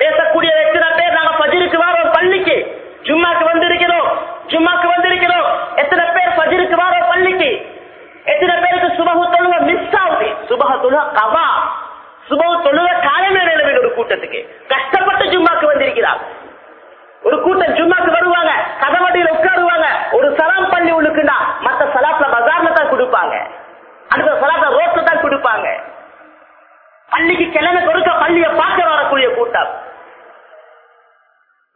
பேசக்கூடிய எத்தனை பேர் நாங்க பஜிருக்கு வாரோம் பள்ளிக்கு? ஜும்மாக்கு வந்திருக்கிறோம். ஜும்மாக்கு வந்திருக்கிறோம். எத்தனை பேர் பஜிருக்கு வாரோம் பள்ளிக்கு? எத்தனை பேருக்கு சுபகு தொழுங்க மிஸ் ஆகுது? சுபக தொழுக கவா. சுபகு தொழுக காலமே நிலவில் ஒரு கூட்டத்துக்கு. கஷ்டப்பட்டு ஜும்மாக்கு வந்திருக்கிறார். ஒரு கூட்டம் ஜும்மாக்கு வருவாங்க. கதவடியில் உட்காருவாங்க. ஒரு சலாம் பள்ளி உள்ளுக்குண்டா. மத்த சலாப்ல பஜார்ல தான் கொடுப்பாங்க. அடுத்த சலாப்ல ரோட்ல தான் கொடுப்பாங்க. பள்ளிக்கு கிழமை கொடுக்க பள்ளியை பார்க்க வரக்கூடிய கூட்டம்.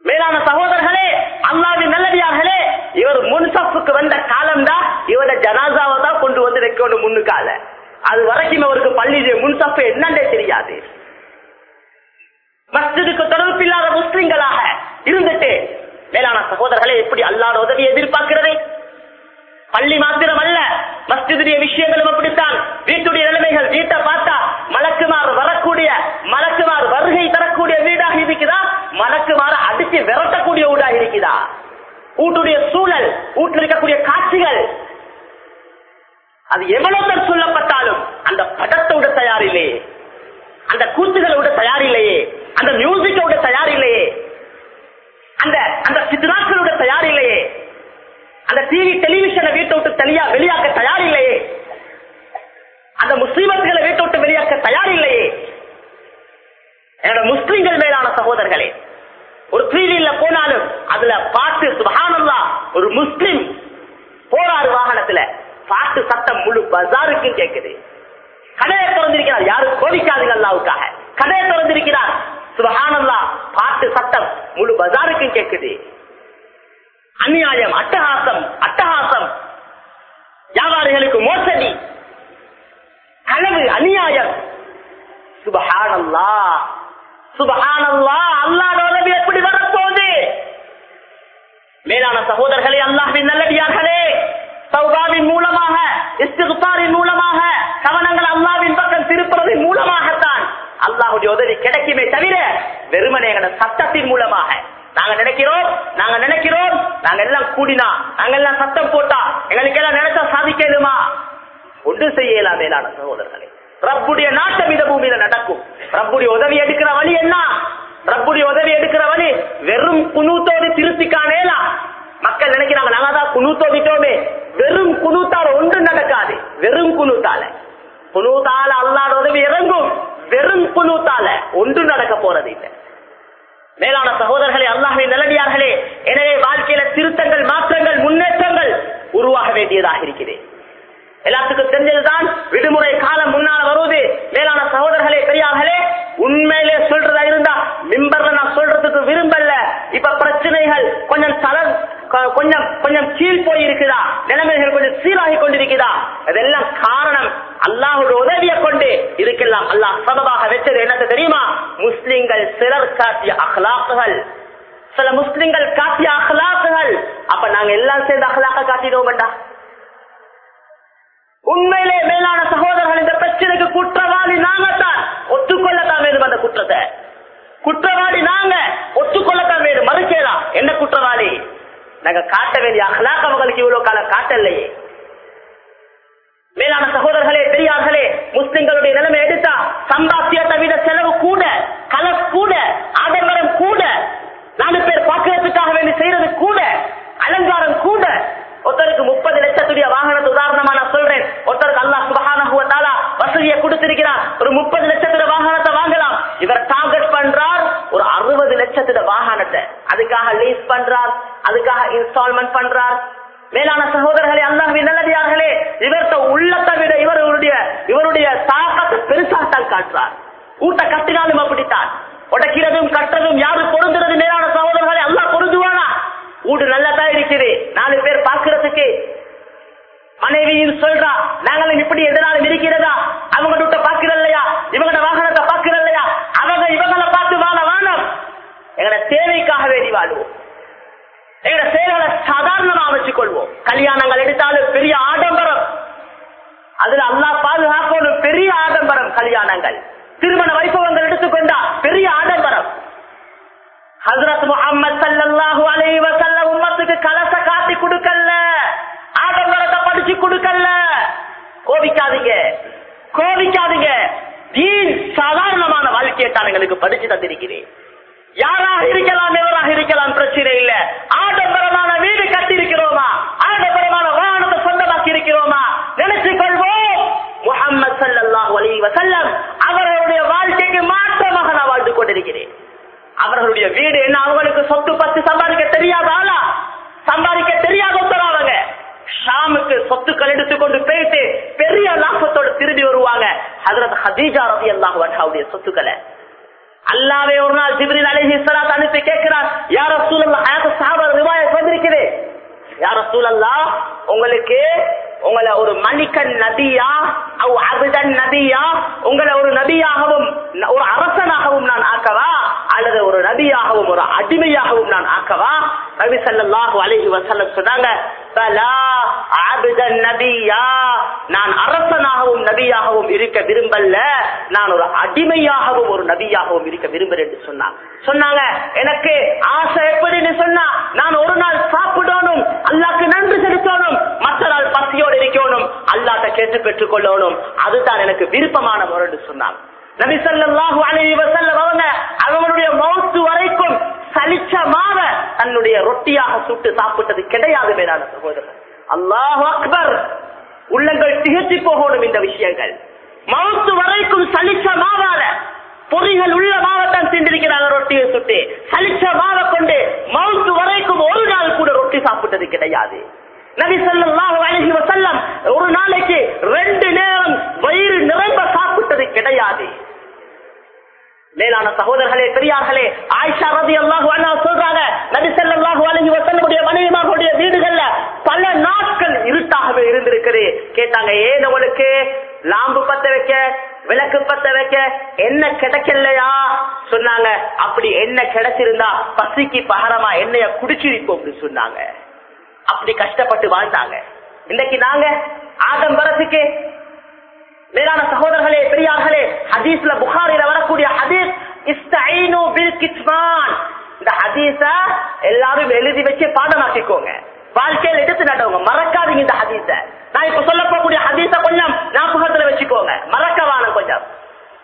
மேலான சகோதரர்களே அல்லாவின் நல்லடியார்களே இவர் முன்சப்புக்கு வந்த காலம் தான் இவர ஜனாசாவை தான் கொண்டு வந்து வைக்கணும் முன்னுக்கால அது வரைக்கும் அவருக்கு பள்ளியிலே முன்சப்பு என்னன்னே தெரியாது. மஸ்ஜிதுக்கு தொடர்பு இல்லாத முஸ்லிம்களாக இருந்துட்டு மேலான சகோதரர்களே எப்படி அல்லாத உதவி எதிர்பார்க்கிறது? பள்ளி மாத்திரம் அல்ல மஸ்ஜிதுடைய விஷயங்களும் அப்படித்தான். வீட்டுடைய நிலைமைகள் வீட்டை பார்த்தா மலக்குமார் வரக்கூடிய மலக்குமார் வருகை தரக்கூடிய வீடாக இருக்குதா மலக்குமார் அடிச்சு விரட்டக்கூடிய வீடாக இருக்குதா வீட்டுடைய சூழல் வீட்டில் இருக்கக்கூடிய காட்சிகள். அது எவ்வளவு சொல்லப்பட்டாலும் அந்த படத்தை விட தயாரில்லையே. அந்த கூத்துகளை விட தயாரில்லையே. அந்த மியூசிக்கோட விட தயாரில்லையே. அந்த அந்த சித்ராக்களோட தயாரில்லையே. அந்த டிவி டெலிவிஷனை வீட்டை விட்டு தனியா வெளியாக்க தயார் அந்த முஸ்லிமத்துகளை வீட்டை விட்டு வெளியாக்க தயாரில்லையே என்னோட முஸ்லிம்கள் மேலான சகோதரர்களே ஒரு டிவியில போனாலும் அதுல பாட்டு சுபானல்லா ஒரு முஸ்லிம் போராறு வாகனத்துல பாட்டு சத்தம் முழு பஜாருக்கும் கேட்குது கடையை திறந்திருக்கிறார். யாரும் கோடிக்காதுங்க அல்லாவுக்காக. கடையை திறந்திருக்கிறார். சுபஹானல்லா பாட்டு சத்தம் முழு பஜாருக்கும் கேட்குது அநியாயம் அட்டகாசம் அட்டகாசம். வியாபாரிகளுக்கு மோசடி. களவு அநியாயம். சுபஹானல்லா. சுபஹானல்லா அல்லாட உதவி எப்படி வரப்போகுது? மேலான சகோதரர்களே அல்லாஹின் நல்லடியார்களே சௌபாவின் மூலமாக இஸ்திகுபாரின் மூலமாக கவனங்கள் அல்லாவின் பக்கம் திருப்புறதின் மூலமாகத்தான் அல்லாஹுடைய உதவி கிடைக்குமே தவிர வெறுமனே சட்டத்தின் மூலமாக. நாங்க நினைக்கிறோம் நாங்க நினைக்கிறோம் நாங்க எல்லாம் கூடினா நாங்க எல்லாம் சத்தம் போட்டா எங்களுக்கு எல்லாம் நினைச்சா சாதிக்கலுமா ஒன்று செய்யலாம் மேலான சகோதரர்களே. ரப்புடைய நாட்டம் இந்த பூமியில நடக்கும். ரப்புடைய உதவி எடுக்கிற வழி என்ன? ரப்புடைய உதவி எடுக்கிற வழி வெறும் குனூத்தோடு திருத்திக்கானேலா மக்கள் நினைக்கிறாங்க நாங்க தான் குனூத்தோடிட்டோமே வெறும் குனூத்தால ஒன்றும் நடக்காது. வெறும் குனூத்தால குனூத்தால அல்லாட உதவி இறங்கும். வெறும் குனூத்தால ஒன்றும் நடக்க போறது இல்லை. மேலான சகோதரர்களே அல்லாஹின் நல்லடியார்களே எனவே வாழ்க்கையில திருத்தங்கள் மாற்றங்கள் முன்னேற்றங்கள் உருவாக வேண்டியதாக இருக்கிறேன் எல்லாத்துக்கும் தெரிஞ்சதுதான் கல்யாணங்கள் எடுத்தாலும் பெரிய ஆடம்பரம். அதுல அல்லா பாதுகாக்கணும் பெரிய ஆடம்பரம் கல்யாணங்கள். திருமண வைபவங்கள் எடுத்துக்கொண்டா பெரிய ஆடம்பரம். ஹசரத் முகமது சல்லல்லாஹு உம்மத்துக்கு கலச காட்டி கொடுக்கல ஆடம்பரத்தை படிச்சு கொடுக்கல கோபிக்காதீங்க. கோபிக்காதீங்க. தீன் சாதாரணமான வாழ்க்கையை தான் எங்களுக்கு படிச்சு தந்திருக்கிறேன். யாராக இருக்கலாம் எவராக இருக்கலாம் பிரச்சனை இல்ல. ஆடம்பரமான வீடு கட்டி வாகனத்தை நினைத்துக் இருக்கிறோமா கொள்வோம் முகமது சல்லல்லாஹு அலி வசல்லம் அவர்களுடைய வாழ்க்கைக்கு மாற்றமாக நான் வாழ்ந்து கொண்டிருக்கிறேன். அவர்களுடைய வீடு என்ன? அவங்களுக்கு சொத்து பத்து சம்பாதிக்க தெரியாத ஆளா? சம்பாதிக்க தெரியாத ஒருத்தர் அவங்க ஷாமுக்கு சொத்துக்கள் எடுத்துக்கொண்டு போயிட்டு பெரிய லாபத்தோட திரும்பி வருவாங்க. ஹதரத் ஹதீஜா ரவி அல்லாஹ் அவருடைய சொத்துக்களை. அல்லாவே ஒரு நாள் ஜிப்ரில் அலிஹி சலாத் அனுப்பி கேட்கிறார் யார சூழல் சாபர் ரிவாயத் வந்திருக்கிறேன் யார சூழல்லா உங்களுக்கு உங்களை ஒரு மணிக்கன் நபியா அவ் அபிதன் நபியா உங்களை ஒரு நபியாகவும் ஒரு அரசனாகவும் நான் ஆக்கவா? அல்லது ஒரு நபியாகவும் ஒரு அடிமையாகவும் நான் ஆக்கவா? நபி ஸல்லல்லாஹு அலஹி வஸல்லம் சொன்னாங்க பலா நான் அரசனாகவும் நபியாகவும் இருக்க விரும்பல. நான் ஒரு அடிமையாகவும் ஒரு நபியாகவும் இருக்க விரும்புறேன் என்று சொன்னாங்க சொன்னாங்க எனக்கு ஆசை எப்படின்னு சொன்னா நான் ஒரு நாள் சாப்பிடணும் அல்லாக்கு நன்றி செலுத்தணும் மற்ற நாள் பசியோடு இருக்கணும் அல்லாட்ட கேட்டு பெற்றுக் கொள்ளணும். அதுதான் எனக்கு விருப்பமான முறை சொன்னாங்க. அவங்க மௌத்து வரைக்கும் சலிச்சமாக தன்னுடைய ரொட்டியாக சுட்டு சாப்பிட்டது கிடையாது மேலான சகோதரர். அக்பர். உள்ளங்கள் திகழ்ச்சி போகணும் இந்த விஷயங்கள். மௌத்து வரைக்கும் சலிச்ச பொறிகள் உள்ள மாவட்டம் திண்டிருக்கிறாங்க ரொட்டியை சுட்டு. சலிச்ச மாவை கொண்டு மவுத்து வரைக்கும் ஒரு நாள் கூட ரொட்டி சாப்பிட்டது கிடையாது. நபி ஸல்லல்லாஹு அழகி வசல்லம் ஒரு நாளைக்கு ரெண்டு நேரம் வயிறு நிரம்ப சாப்பிட்டது கிடையாது. மேலான சகோதரர்களே பெரியார்களே ஆயிஷா ரதி அல்லாஹு அண்ணா சொல்றாங்க நபி ஸல்லல்லாஹு அலைஹி வஸல்லமுடைய மனைவிமார்களுடைய வீடுகள்ல பல நாட்கள் இருட்டாகவே இருந்திருக்குது. கேட்டாங்க ஏன் உங்களுக்கு லாம்பு பத்த வைக்க விளக்கு பத்த வைக்க என்ன கிடைக்கலையா? சொன்னாங்க அப்படி என்ன கிடைச்சிருந்தா பசிக்கு பகரமா என்னைய குடிச்சிருப்போம் அப்படின்னு சொன்னாங்க. அப்படி கஷ்டப்பட்டு வாழ்ந்தாங்க. இன்னைக்கு நாங்க ஆடம்பரத்துக்கு மேலான சகோதரர்களே பெரியார்களே ஹதீஸ்ல புகாரில வரக்கூடிய ஹதீஸ் இஸ்தைனு பில் கித்மான். இந்த ஹதீஸ எல்லாரும் எழுதி வச்சு பாடமாக்கிக்கோங்க. வாழ்க்கையில் எடுத்து நடவுங்க மறக்காதீங்க இந்த ஹதீஸ. நான் இப்ப சொல்ல போகக்கூடிய ஹதீஸ கொஞ்சம் ஞாபகத்துல வச்சுக்கோங்க. மறக்கவான கொஞ்சம்.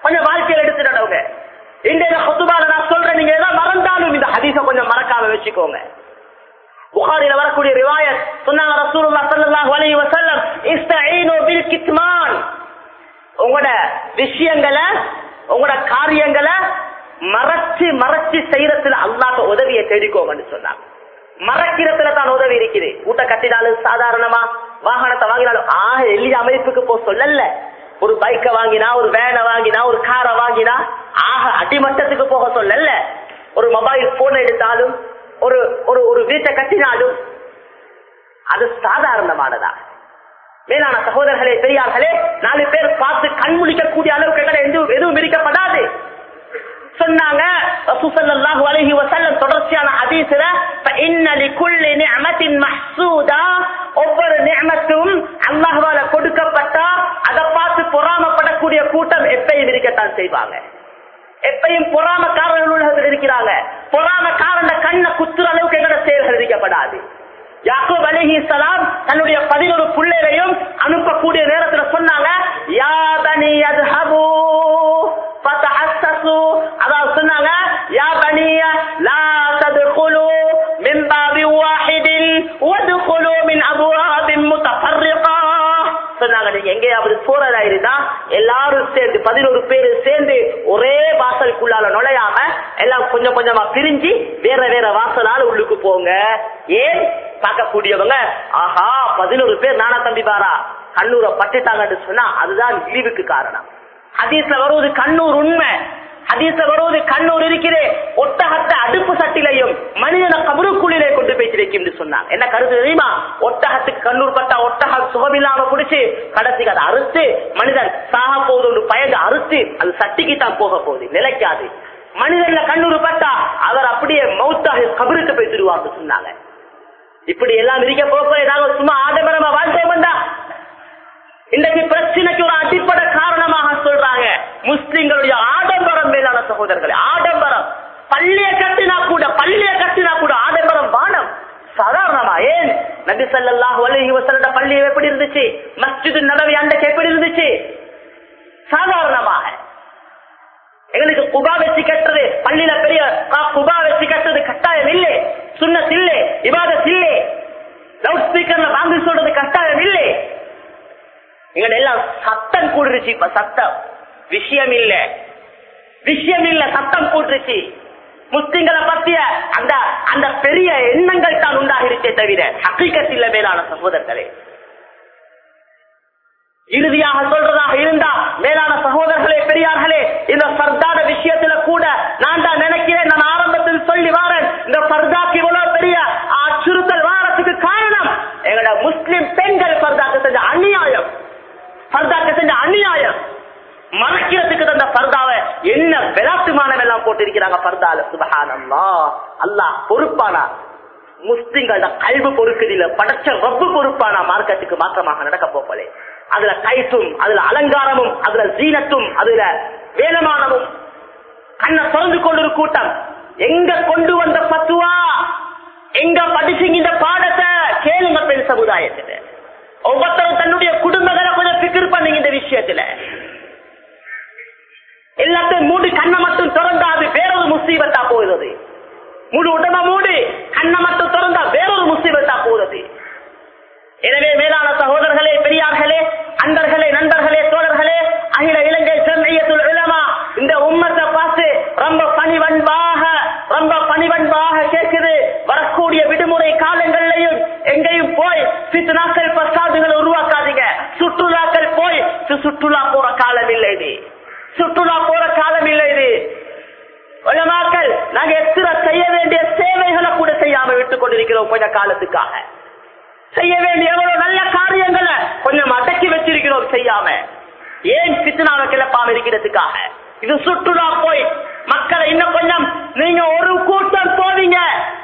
கொஞ்சம் வாழ்க்கையில் எடுத்து நடவுங்க இன்றைய சொத்துபால நான் சொல்றேன் நீங்க ஏதாவது மறந்தாலும் இந்த ஹதீஸ கொஞ்சம் மறக்காம வச்சுக்கோங்க. புகாரில வரக்கூடிய ரிவாயத் சொன்னாங்க ரசூலுல்லாஹ் ஸல்லல்லாஹு அலைஹி வஸல்லம் இஸ்தஈனு பில் கித்மான் உங்களோட விஷயங்களை உங்களோட காரியங்களை மறைச்சு மறைச்சு செய்யறதுல அல்லாட்ட உதவியை தேடிக்கோங்கன்னு சொன்னாங்க. மறைக்கிறதுல தான் உதவி இருக்குது. ஊட்ட கட்டினாலும் சாதாரணமா வாகனத்தை வாங்கினாலும் ஆக எளிய அமைப்புக்கு போ சொல்லல. ஒரு பைக்கை வாங்கினா ஒரு வேனை வாங்கினா ஒரு காரை வாங்கினா ஆக அடிமட்டத்துக்கு போக சொல்லல. ஒரு மொபைல் போன் எடுத்தாலும் ஒரு ஒரு ஒரு வீட்டை கட்டினாலும் அது சாதாரணமானதா? மேலான சகோதரர்களே பெரியார்களே நாலு பேர் பார்த்து கண் முடிக்கக்கூடிய அளவுக்கு எங்களை எதுவும் விரிக்கப்படாது சொன்னாங்க தொடர்ச்சியான அதிசல ஒவ்வொரு நியமத்தும் அல்லாஹால கொடுக்கப்பட்டா அதை பார்த்து பொறாமப்படக்கூடிய கூட்டம் எப்பயும் இருக்கத்தான் செய்வாங்க. எப்பையும் பொறாமக்காரர்கள் உலகத்தில் இருக்கிறாங்க. பொறாமக்காரன் கண்ணை குத்துற அளவுக்கு எங்களோட செயல்கள் இருக்கப்படாது யாக்கூப் அலிஹி சலாம் தன்னுடைய பதினொரு பிள்ளைகளையும் அனுப்பக்கூடிய நேரத்துல சொன்னாங்க அதாவது சொன்னாங்க யா பனிய லா தத்குலு மின் பாபி வாஹிதின் வத்குலு மின் அபுவாபின் முத்தஃபர்ரிகா சொன்னாங்க. நீங்க எங்கேயாவது போறதா இருந்தா எல்லாரும் சேர்ந்து பதினோரு பேர் சேர்ந்து ஒரே வாசலுக்குள்ளால நுழையாம எல்லாம் கொஞ்சம் கொஞ்சமா பிரிஞ்சு வேற வேற வாசலால உள்ளுக்கு போங்க. ஏன்? பார்க்கக்கூடியவங்க ஆஹா பதினோரு பேர் நானா தம்பி பாரா கண்ணூரை பட்டுட்டாங்கன்னு சொன்னா அதுதான் இழிவுக்கு காரணம். ஹதீஸ்ல வருவது கண்ணூர் உண்மை. ஹதீஸ்ல வருவது கண்ணூர் இருக்கிறே ஒட்டகத்தை அடுப்பு சட்டிலையும் மனிதனை கபருக்குள்ளிலே கொண்டு போய் வைக்கும் சொன்னாங்க. என்ன கருத்து தெரியுமா? ஒட்டகத்துக்கு கண்ணூர் பட்டா ஒட்டகம் சுகமில்லாம பிடிச்சு கடைசிக்கு அதை அறுத்து மனிதன் சாக போகுது பயந்து அறுத்து அது சட்டிக்கு தான் போக போகுது நிலைக்காது. மனிதன்ல கண்ணூர் பட்டா அவர் அப்படியே மௌத்தாக கபருக்கு போய் திருவாங்க சொன்னாங்க. இப்படி எல்லாம் இருக்க போக ஏதாவது சும்மா ஆடம்பரமா வாழ்க்கை வந்தா இன்றைக்கு பிரச்சனைக்கு ஒரு அடிப்படை காரணமாக சொல்றாங்க. முஸ்லிம்களுடைய ஆடம்பரம் மேலான சகோதரர்களே ஆடம்பரம். பள்ளிய கட்டினா கூட பள்ளிய கட்டினா கூட ஆடம்பரம் வானம் சாதாரணமா ஏன்? நபி ஸல்லல்லாஹு அலைஹி வஸல்லம் பள்ளி எப்படி இருந்துச்சு? மஸ்ஜித் நபவி அண்டைக்கு எப்படி இருந்துச்சு? சாதாரணமாக. எங்களுக்கு குபா வச்சு கட்டுறது பள்ளியில பெரிய குபா வச்சு கட்டுறது கட்டாயம் இல்லை. சுண்ணத் இல்லை இபாதத் இல்லை. லவுட் ஸ்பீக்கர்ல வாங்கி சொல்றது கட்டாயம் இல்லை. எங்கட எல்லாம் சத்தம் கூடுருச்சு இப்ப சத்தம். விஷயம் இல்லை. விஷயம் இல்ல சத்தம் கூட்டுருச்சு முஸ்லிம்களை பத்திய அந்த அந்த பெரிய எண்ணங்கள் தான் உண்டாகிருச்சே தவிர ஹக்கீக்கத்தில் மேலான சகோதரர்களே. இறுதியாக சொல்றதாக இருந்தா மேலான சகோதரர்களே பெரியார்களே இந்த சர்தார விஷயத்துல கூட நான் தான் நினைக்கிறேன் நான் ஆரம்பத்தில் சொல்லி வாரேன் இந்த சர்தாக்கு இவ்வளவு பெரிய அச்சுறுத்தல் வாரத்துக்கு காரணம் எங்களோட முஸ்லிம் பெண்கள் சர்தாக்கு செஞ்ச அநியாயம். சர்தாக்கு செஞ்ச அநியாயம். மறைக்கிறதுக்கு தந்த பர்தாவை என்ன விளாட்டுமானம் எல்லாம் போட்டிருக்கிறாங்க பர்தால? சுபஹானல்லா அல்லாஹ் பொறுப்பானா? முஸ்லிம்களோட கல்வி பொறுக்குது படைச்ச ரப்பு பொறுப்பானா? மார்க்கத்துக்கு மாற்றமாக நடக்க போகலே. அதுல கைசும் அதுல அலங்காரமும் அதுல சீனத்தும் அதுல வேலமானமும். கண்ணை திறந்து கொண்டு ஒரு கூட்டம். எங்க கொண்டு வந்த பத்துவா? எங்க படிச்சீங்க இந்த பாடத்தை? கேளுங்க பெண் சமுதாயத்துல. ஒவ்வொருத்தரும் தன்னுடைய குடும்பங்களை கொஞ்சம் பிக்கர் பண்ணுங்க இந்த விஷயத்துல. எல்லாத்தையும் மூடி கண்ணை மட்டும் திறந்தா அது வேறொரு முசீபத்தா போகிறது. முழு உடம்ப மூடி கண்ணை மட்டும் திறந்தா வேறொரு முசீபத்தா போகிறது. எனவே மேலான சகோதரர்களே பெரியார்களே அன்பர்களே நண்பர்களே தோழர்களே அகில இலங்கை ஜம்இய்யத்துல் இளமா இந்த உம்மத்தை பார்த்து ரொம்ப பணிவன்பாக ரொம்ப பணிவன்பாக கேட்குது. வரக்கூடிய விடுமுறை காலங்கள்லையும் எங்கேயும் போய் சித்தனாக்கள் பசாதுகளை உருவாக்காதீங்க. சுற்றுலாக்கள் போய் சு- சுற்றுலா போற காலம் இல்லை சுற்றுலா போற காலம் இல்லை இது. உலமாக்கள் நாங்க எத்தனை செய்ய வேண்டிய சேவைகளை கூட செய்யாம விட்டுக் கொண்டிருக்கிறோம் கொஞ்ச காலத்துக்காக. செய்ய வேண்டிய எவ்வளவு நல்ல காரியங்களை கொஞ்சம் அடக்கி வச்சிருக்கிறோம் செய்யாம. ஏன் பித்னாவை கிளப்பாம இருக்கிறதுக்காக? இது சுற்றுலா போய் மக்களை இன்னும் கொஞ்சம் நீங்க ஒரு கூட்டம் போவீங்க.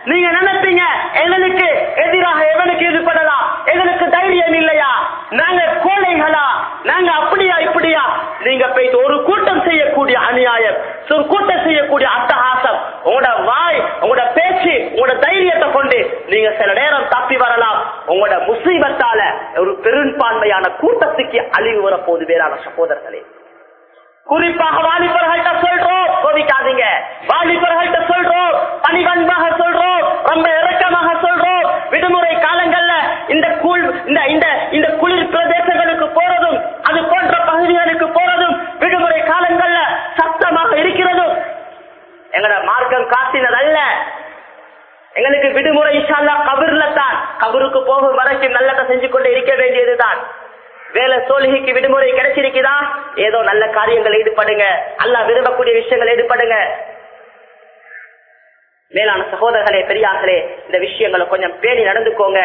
நீங்க நினைப்பீங்க எங்களுக்கு எதிராக எவனுக்கு ஈடுபடலாம்? எங்களுக்கு தைரியம் இல்லையா? நாங்க கோழைகளா? நாங்க அப்படியா இப்படியா? நீங்க போயிட்டு ஒரு கூட்டம் செய்யக்கூடிய அநியாயம் ஒரு கூட்டம் செய்யக்கூடிய அட்டகாசம் உங்களோட வாய் உங்களோட பேச்சு உங்களோட தைரியத்தை கொண்டு நீங்க சில நேரம் தப்பி வரலாம். உங்களோட முசீபத்தால ஒரு பெரும்பான்மையான கூட்டத்துக்கு அழிவு வரப்போது வேறான சகோதரர்களே. குறிப்பாக வாலிபர்கள்ட்ட சொல்றோம் கோவிக்காதீங்க வாலிபர்கள்ட்ட சொல்றோம் பணிவன்பாக சொல்றோம் ரொம்ப இறக்கமாக சொல்றோம். விடுமுறை காலங்கள்ல இந்த கூழ் இந்த இந்த இந்த குளிர் பிரதேச அது போன்ற பகுதிகளுக்கு போறதும் விடுமுறை காலங்கள்ல சத்தமாக இருக்கிறதும் எங்களோட மார்க்கம் காட்டினதல்ல. எங்களுக்கு விடுமுறை இஷால்லா கபூர்ல தான். கபருக்கு போகும் வரைக்கும் நல்லதை செஞ்சு கொண்டு இருக்க வேண்டியதுதான். வேலை சோழிகைக்கு விடுமுறை கிடைச்சிருக்குதா? ஏதோ நல்ல காரியங்கள் ஈடுபடுங்க. அல்ல விரும்பக்கூடிய விஷயங்கள் ஈடுபடுங்க. மேலான சகோதரர்களே பெரியார்களே இந்த விஷயங்களை கொஞ்சம் பேணி நடந்துக்கோங்க.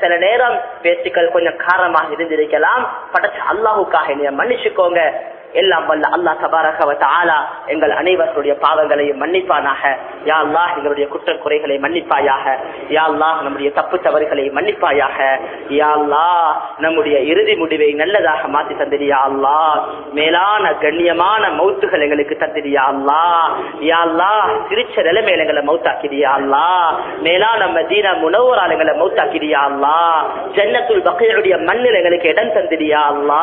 சில நேரம் பேச்சுக்கள் கொஞ்சம் காரணமாக இருந்திருக்கலாம். படைச்ச அல்லாஹுக்காக நீங்க மன்னிச்சுக்கோங்க. எல்லாம் வல்ல அல்லா தபாரகவத் ஆலா எங்கள் அனைவர்களுடைய பாவங்களையும் மன்னிப்பானாக. யா அல்லா எங்களுடைய குற்ற குறைகளை மன்னிப்பாயாக. யா அல்லா நம்முடைய தப்பு தவறுகளை மன்னிப்பாயாக. யா அல்லா நம்முடைய இறுதி முடிவை நல்லதாக மாத்தி தந்திரியா அல்லாஹ் மேலான கண்ணியமான மௌத்துகள் எங்களுக்கு தந்திரியா அல்லா யா அல்லா திருச்ச நிலைமையில எங்களை மௌத்தாக்கிறியா அல்லாஹ் மேலான மதீனா முனவரால் எங்களை மௌத்தாக்கிறியா அல்லாஹ் ஜன்னத்துல் பகையுடைய மண்ணில் எங்களுக்கு இடம் தந்திரியா அல்லா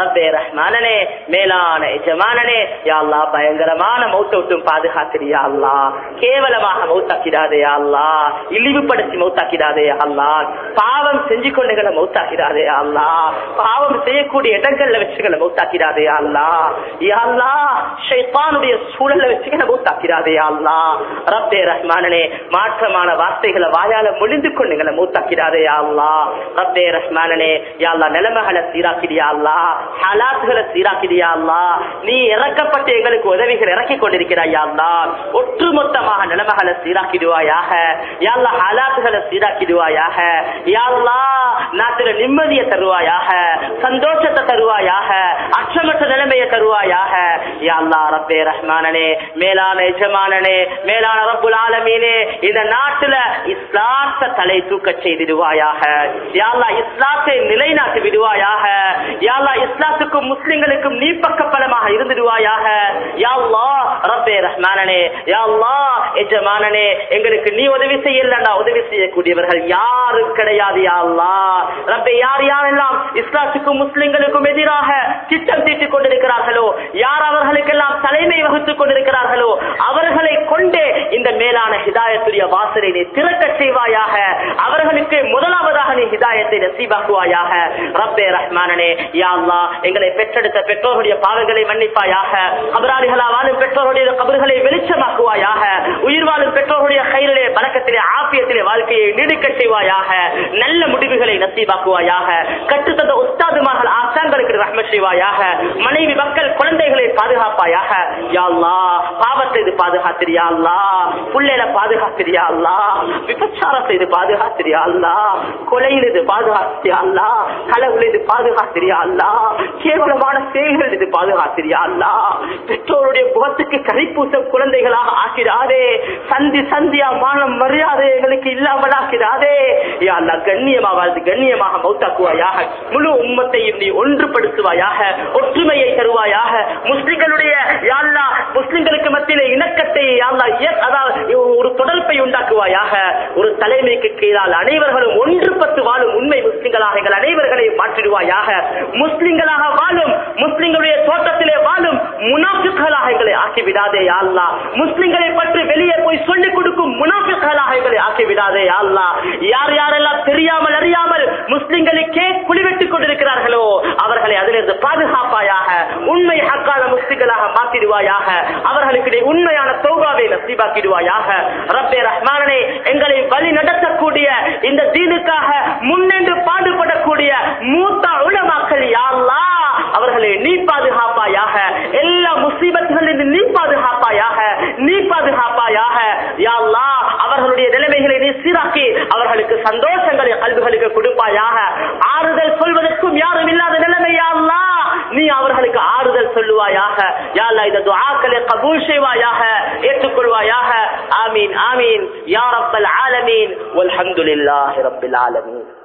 ரப்பே ரஹ்மானனே மேலான எஜமானனே யாழ்லா பயங்கரமான மௌத்த விட்டும் பாதுகாத்திரியா அல்லாஹ். கேவலமாக மௌத்தாக்கிடாதே அல்லா அல்லாஹ். இழிவுபடுத்தி மௌத்தாக்கிடாதே அல்லா அல்லாஹ். பாவம் செஞ்சு கொண்டுகளை மௌத்தாக்கிடாதே அல்லா அல்லாஹ். பாவம் செய்யக்கூடிய இடங்கள்ல வச்சுகளை மௌத்தாக்கிடாதே அல்லா அல்லாஹ். யா அல்லாஹ் ஷைத்தானுடைய சூழலை வச்சுகளை மௌத்தாக்கிடாதே யா அல்லாஹ்? ரப்பே ரஹ்மானனே மாற்றமான வார்த்தைகளை வாயால மொழிந்து கொண்டுங்களை மௌத்தாக்கிடாதே யா அல்லாஹ். ரப்பே ரஹ்மானனே யாழ்லா நிலைமைகளை சீராக்கிறியா அல்லாஹ்? ஹலாத்துகளை சீராக்கிறியா அல்லாஹ்? நீ இறக்கப்பட்டு எங்களுக்கு உதவிகள் இறக்கி கொண்டிருக்கிறாயா அல்லாஹ். ஒட்டுமொத்தமாக நிலைமைகளை சீராக்கிடுவாயாக. யாழ்லா ஹலாத்துகளை சீராக்கிடுவாயாக. யாழ்லா அல்லாஹ் நாட்டுல நிம்மதியை தருவாயாக. சந்தோஷத்தை தருவாயாக. அச்சமற்ற நிலைமையை தருவாயாக. யா அல்லாஹ் ரப்பே ரஹ்மானனே மேலான எஜமானனே மேலான ரப்புல் ஆலமீனே இந்த நாட்டுல தலை தூக்க செய்திடுவாயாக. யா இஸ்லாத்தை நிலைநாட்டி விடுவாயாக. இஸ்லாத்துக்கும் முஸ்லிம்களுக்கும் நீ பக்கப்பலமாக இருந்துடுவாயாக ரப்பே ரஹ்மானனே யா எஜமானனே எங்களுக்கு நீ உதவி செய்யலடா உதவி செய்யக்கூடியவர்கள் யாரும் கிடையாது யா ரப்பே யார் யாரெல்லாம் இஸ்லாத்துக்கும் முஸ்லிம்களுக்கும் எதிராக திட்டம் தீட்டிக் கொண்டிருக்கிறார்களோ யார் யாருக்கெல்லாம் தலைமை வகுத்துக் கொண்டிருக்கிறார்களோ அவர்களை கொண்டே இந்த மேலான ஹிதாயத்துடைய வாசலை நீ திறக்க செய்வாயாக. அவர்களுக்கு முதலாவதாக நீ ஹிதாயத்தை நசீபாக்குவாயாக. ரப்பே ரஹ்மானனே யாழ்லா எங்களை பெற்றெடுத்த பெற்றோருடைய பாவங்களை மன்னிப்பாயாக. கபராளிகளா வாழும் பெற்றோருடைய கபர்களை வெளிச்சமாக்குவாயாக. உயிர் வாழும் பெற்றோருடைய கையிலே பழக்கத்திலே ஆப்பியத்திலே வாழ்க்கையை நீடிக்க செய்வாயாக. நல்ல முடிவுகளை நசீபாக்குவாயாக. கற்றுத்தந்த உஸ்தாதுமார்கள் ஆசாங்களுக்கு ரஹ்ம செய்வாயாக. மனைவி மக்கள் குழந்தைகளை பாதுகாப்பு பாதுகாப்பாயாக யாழ்லா பாவத்தை இது பாதுகாத்திரியா அல்லா புள்ளையில பாதுகாத்திரியா அல்லா விபச்சாரத்தை இது பாதுகாத்திரியா அல்லா கொலையில் இது பாதுகாத்திரியா அல்லா களவுல இது பாதுகாத்திரியா அல்லா கேவலமான செயல்கள் இது பாதுகாத்திரியா அல்லா பெற்றோருடைய முகத்துக்கு கரிப்பூச குழந்தைகளாக ஆக்கிறாரே சந்தி சந்தியா மானம் மரியாதை எங்களுக்கு இல்லாமல் ஆக்கிறாரே யா அல்லா கண்ணியமா வாழ்ந்து கண்ணியமாக மௌத்தாக்குவாயாக முழு உம்மத்தையும் நீ ஒன்றுபடுத்துவாயாக ஒற்றுமையை தருவாயாக முஸ்லிம்களுடைய யா யாழ்லா முஸ்லிம்களுக்கு மத்தியில இணக்கத்தை யா அதாவது ஒரு தொடர்பை உண்டாக்குவாயாக ஒரு தலைமைக்கு கீழால் அனைவர்களும் ஒன்றுபட்டு வாழும் உண்மை முஸ்லிம்களாக எங்கள் அனைவர்களையும் மாற்றிடுவாயாக. முஸ்லிம்களாக வாழும் முஸ்லிம்களுடைய தோட்டத்திலே வாழும் முனாஃபிக்களாக எங்களை ஆக்கிவிடாதே யாழ்லா. முஸ்லிம்களை பற்றி வெளியே போய் சொல்லிக் கொடுக்கும் முனாஃபிக்களாக எங்களை ஆக்கிவிடாதே யாழ்லா. யார் யாரெல்லாம் தெரியாமல் அறியாமல் முஸ்லிம்களுக்கே குளிவிட்டுக் கொண்டிருக்கிறார்களோ அவர்களை அதிலிருந்து பாதுகாப்பாயாக உண்மை ஹக்கான முஸ்லிம்களாக மாத்திடுவாயாக. அவர்களுக்கு உண்மையான தௌபாவை நசீபாக்கிடுவாயாக. ரப்பே ரஹ்மானனே எங்களை வழி நடத்தக்கூடிய இந்த தீனுக்காக முன்னென்று பாடுபடக்கூடிய மூத்த உலமாக்கள் யாரா அவர்களை நீ பாதுகாப்பாயாக. எல்லா முசீபத்துகளிலிருந்து நீ பாதுகாப்பாயாக நீ பாதுகாப்பாயாக. யாழ்லா அவர்களுடைய நிலைமைகளை நீ சீராக்கி அவர்களுக்கு சந்தோஷங்களை கல்விகளுக்கு கொடுப்பாயாக. ஆறுதல் சொல்வதற்கும் யாரும் இல்லாத நிலைமை யாழ்லா நீ அவர்களுக்கு சொல்லுவாயாக யா அல்லாஹ் இந்த துஆக்களை கபூல் செய்வாயாக ஏற்றுக்கொள்வாயாக. ஆமீன் ஆமீன். யா ரப்பல் ஆலமீன். வல்ஹம்துலில்லாஹி ரப்பில் ஆலமீன்.